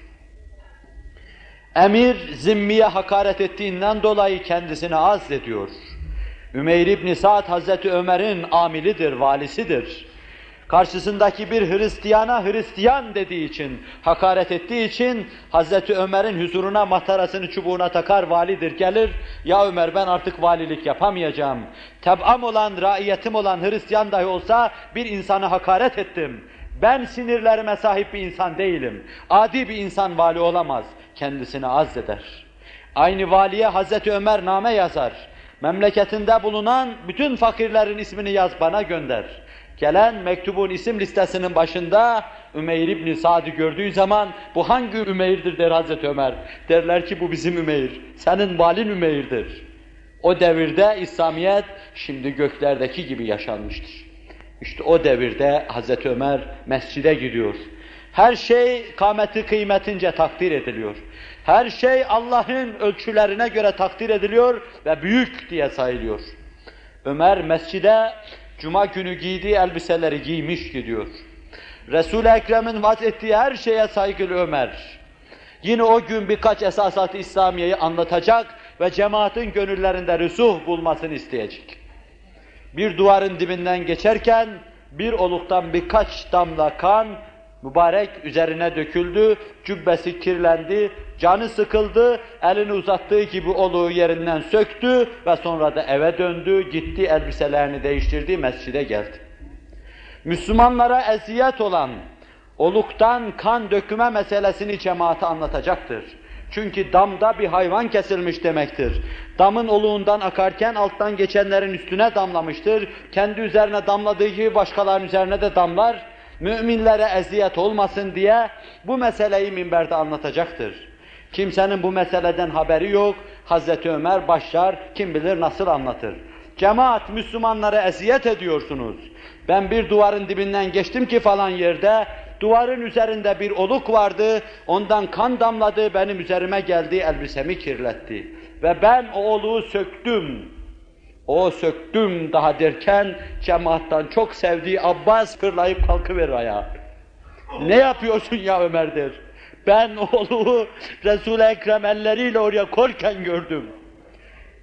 Emir zimmiye hakaret ettiğinden dolayı kendisini ediyor. Ümeyr İbn Sa'd Hazreti Ömer'in amilidir, valisidir karşısındaki bir Hristiyana Hristiyan dediği için, hakaret ettiği için Hazreti Ömer'in huzuruna matarasını çubuğuna takar validir gelir. Ya Ömer ben artık valilik yapamayacağım. Teb'am olan, raiyetim olan Hristiyan dahi olsa bir insanı hakaret ettim. Ben sinirlerime sahip bir insan değilim. Adi bir insan vali olamaz. Kendisini azzeder. Aynı valiye Hazreti Ömer name yazar. Memleketinde bulunan bütün fakirlerin ismini yaz bana gönder. Gelen mektubun isim listesinin başında Ümeyr İbni Sa'd'ı gördüğü zaman bu hangi Ümeyr'dir der Hazreti Ömer. Derler ki bu bizim Ümeyr, senin valin Ümeyr'dir. O devirde İslamiyet şimdi göklerdeki gibi yaşanmıştır. İşte o devirde Hazreti Ömer mescide gidiyor. Her şey kâmeti kıymetince takdir ediliyor. Her şey Allah'ın ölçülerine göre takdir ediliyor ve büyük diye sayılıyor. Ömer mescide Cuma günü giydiği elbiseleri giymiş gidiyor. Resul-i Ekrem'in ettiği her şeye saygılı Ömer. Yine o gün birkaç esasat İslamiye'yi anlatacak ve cemaatin gönüllerinde rüsuh bulmasını isteyecek. Bir duvarın dibinden geçerken bir oluktan birkaç damla kan Mübarek üzerine döküldü, cübbesi kirlendi, canı sıkıldı, elini uzattığı gibi oluğu yerinden söktü ve sonra da eve döndü, gitti elbiselerini değiştirdi, mescide geldi. Müslümanlara eziyet olan oluktan kan döküme meselesini cemaate anlatacaktır. Çünkü damda bir hayvan kesilmiş demektir. Damın oluğundan akarken alttan geçenlerin üstüne damlamıştır. Kendi üzerine damladığı gibi başkalarının üzerine de damlar müminlere eziyet olmasın diye bu meseleyi minberde anlatacaktır. Kimsenin bu meseleden haberi yok. Hazreti Ömer başlar, kim bilir nasıl anlatır. Cemaat Müslümanlara eziyet ediyorsunuz. Ben bir duvarın dibinden geçtim ki falan yerde, duvarın üzerinde bir oluk vardı, ondan kan damladı, benim üzerime geldi, elbisemi kirletti. Ve ben o oluğu söktüm. O söktüm daha derken cemaattan çok sevdiği Abbas fırlayıp kalkıver ayağa. Ne yapıyorsun ya Ömer der. Ben oğlu Resul-i Ekrem elleriyle oraya korken gördüm.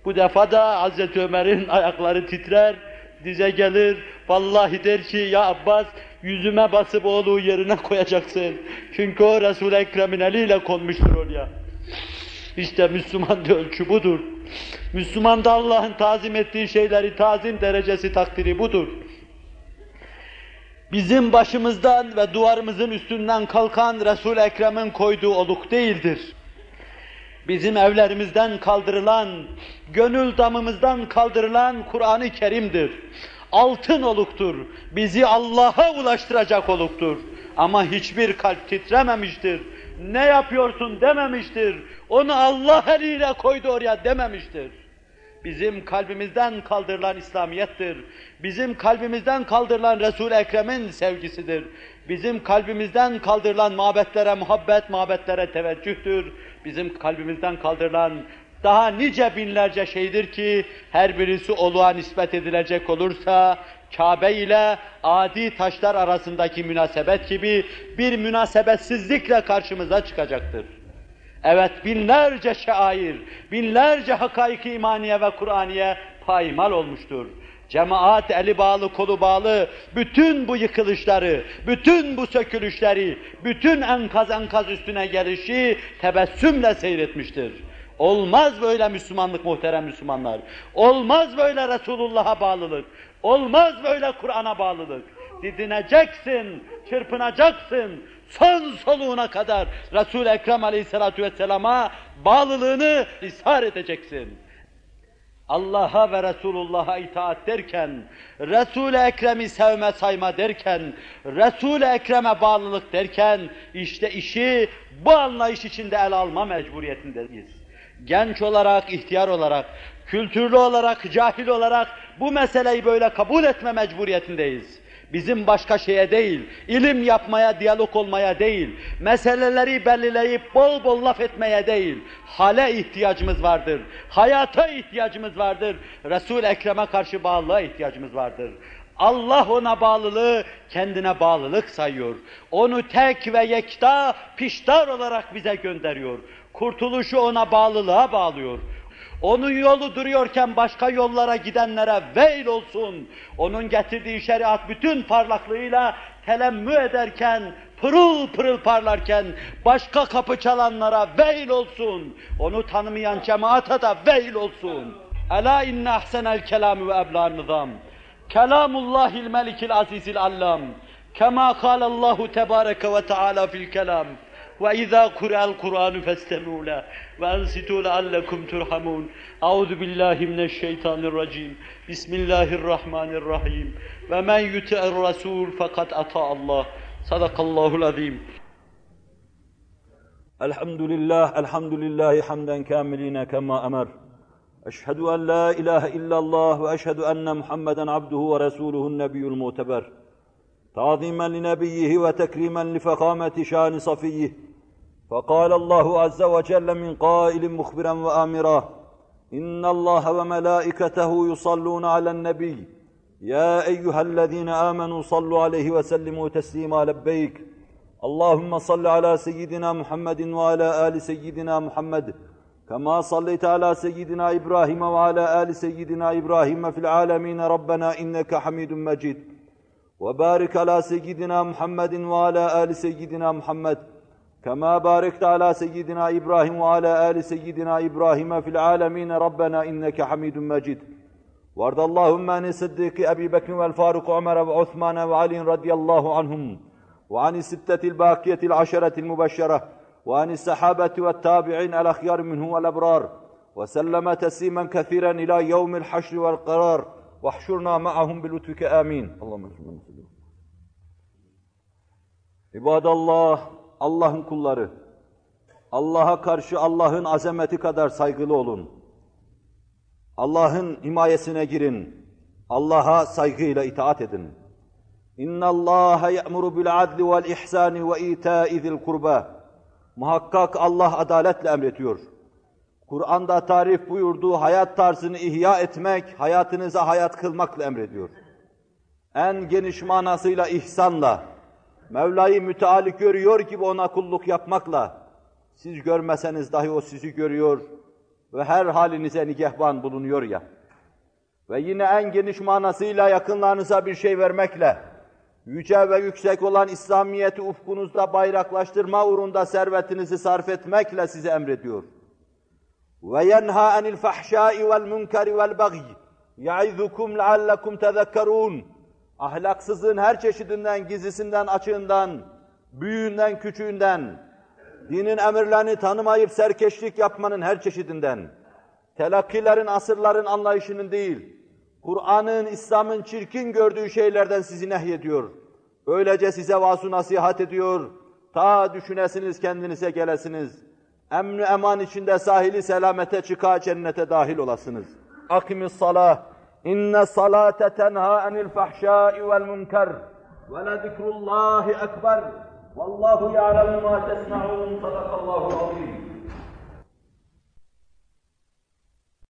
Bu defa da Hazreti Ömer'in ayakları titrer, dize gelir. Vallahi der ki ya Abbas yüzüme basıp oğlu yerine koyacaksın. Çünkü o Resul-i Ekrem'in eliyle konmuştur oraya. İşte Müslüman ölçü budur. Müslüman da Allah'ın tazim ettiği şeyleri tazim derecesi takdiri budur. Bizim başımızdan ve duvarımızın üstünden kalkan Resul-i Ekrem'in koyduğu oluk değildir. Bizim evlerimizden kaldırılan, gönül damımızdan kaldırılan Kur'an-ı Kerim'dir. Altın oluktur. Bizi Allah'a ulaştıracak oluktur. Ama hiçbir kalp titrememiştir. Ne yapıyorsun dememiştir. Onu Allah eliyle koydu oraya dememiştir. Bizim kalbimizden kaldırılan İslamiyettir. Bizim kalbimizden kaldırılan Resul-i Ekrem'in sevgisidir. Bizim kalbimizden kaldırılan mabetlere muhabbet, mabetlere teveccühtür. Bizim kalbimizden kaldırılan daha nice binlerce şeydir ki her birisi oluğa nispet edilecek olursa Kabe ile adi taşlar arasındaki münasebet gibi bir münasebetsizlikle karşımıza çıkacaktır. Evet binlerce şair, binlerce hakaiki imaniye ve Kur'aniye paymal olmuştur. Cemaat eli bağlı, kolu bağlı, bütün bu yıkılışları, bütün bu sökülüşleri, bütün enkaz enkaz üstüne gelişi tebessümle seyretmiştir. Olmaz böyle Müslümanlık muhterem Müslümanlar. Olmaz böyle Resulullah'a bağlılık. Olmaz böyle Kur'an'a bağlılık. Didineceksin, çırpınacaksın, son soluğuna kadar Resul-i Ekrem aleyhissalatu vesselama bağlılığını ishar edeceksin. Allah'a ve Resulullah'a itaat derken, Resul-i Ekrem'i sevme sayma derken, Resul-i Ekrem'e bağlılık derken, işte işi bu anlayış içinde ele alma mecburiyetindeyiz. Genç olarak, ihtiyar olarak, kültürlü olarak, cahil olarak bu meseleyi böyle kabul etme mecburiyetindeyiz. Bizim başka şeye değil, ilim yapmaya, diyalog olmaya değil, meseleleri belirleyip bol bol laf etmeye değil, hale ihtiyacımız vardır, hayata ihtiyacımız vardır, Resul-i Ekrem'e karşı bağlılığa ihtiyacımız vardır. Allah ona bağlılığı kendine bağlılık sayıyor. Onu tek ve yekta, piştar olarak bize gönderiyor. Kurtuluşu ona bağlılığa bağlıyor. Onun yolu duruyorken başka yollara gidenlere veil olsun. Onun getirdiği şeriat bütün parlaklığıyla telemmü ederken, pırıl pırıl parlarken başka kapı çalanlara veil olsun. Onu tanımayan cemaate da veil olsun. Ela inne ahsenel kelamü ve ebla nizam. Kelamullahil melikil azizil allam. Kema kâlallahu tebâreke ve teâlâ fil kelam. وإذا قرأ القرآن فاستمعوا له وأنصتوا لعلكم ترحمون. أعوذ بالله من الشيطان الرجيم. بسم الله الرحمن الرحيم. ومن يطع الرسول فقد أطاع الله. صدق الله العظيم. الحمد لله الحمد لله حمدا كاملين كما أمر. أشهد أن لا إله إلا الله وأشهد أن محمدا عبده ورسوله النبي المعتبر. تعظيما لنبيه وتكريما لفخامة شان صفيه. فقال الله عز وجل من قائل مخبرا وآمرا إن الله وملائكته يصلون على النبي. يا أيها الذين آمنوا صلوا عليه وسلموا تسليما لبيك. اللهم صل على سيدنا محمد وعلى آل سيدنا محمد كما صليت على سيدنا إبراهيم وعلى آل سيدنا إبراهيم في العالمين. ربنا إنك حميد مجيد. وبارك على سيدنا محمد وعلى آل سيدنا محمد. كما باركت على سيدنا إبراهيم وعلى آل سيدنا إبراهيم في العالمين ربنا إنك حميد مجيد. وارض اللهم عن الصديق أبي بكر والفاروق عمر وعثمان وعلي رضي الله عنهم وعن الستة الباقية العشرة المبشرة وعن الصحابة والتابعين الأخيار منهم والأبرار. وسلم تسليما كثيرا إلى يوم الحشر والقرار واحشرنا معهم بلطفك آمين. اللهم صل İbadallah, Allah'ın kulları, Allah'a karşı Allah'ın azameti kadar saygılı olun. Allah'ın himayesine girin. Allah'a saygıyla itaat edin. İnna Allah ya'muru bil adli vel ihsani ve ita'i zil kurba. Muhakkak Allah adaletle emrediyor. Kur'an'da tarif buyurduğu hayat tarzını ihya etmek, hayatınıza hayat kılmakla emrediyor. En geniş manasıyla ihsanla, Mevla'yı müteali görüyor gibi ona kulluk yapmakla, siz görmeseniz dahi o sizi görüyor ve her halinize nigehban bulunuyor ya. Ve yine en geniş manasıyla yakınlarınıza bir şey vermekle, yüce ve yüksek olan İslamiyet'i ufkunuzda bayraklaştırma uğrunda servetinizi sarf etmekle sizi emrediyor. Ve yenha anil fahşai vel munkari vel bagyi yaizukum leallekum ahlaksızlığın her çeşidinden, gizlisinden, açığından, büyüğünden, küçüğünden, dinin emirlerini tanımayıp serkeşlik yapmanın her çeşidinden, telakkilerin, asırların anlayışının değil, Kur'an'ın, İslam'ın çirkin gördüğü şeylerden sizi nehyediyor. Böylece size vasu nasihat ediyor, ta düşünesiniz, kendinize gelesiniz emni eman içinde sahili selamete çıka cennete dahil olasınız. Akimis salah. İnne salate tenha anil fahşai vel münker. Ve le zikrullahi ekber. Vallahu ya'lemu ma tesma'un. Sadakallahu azim.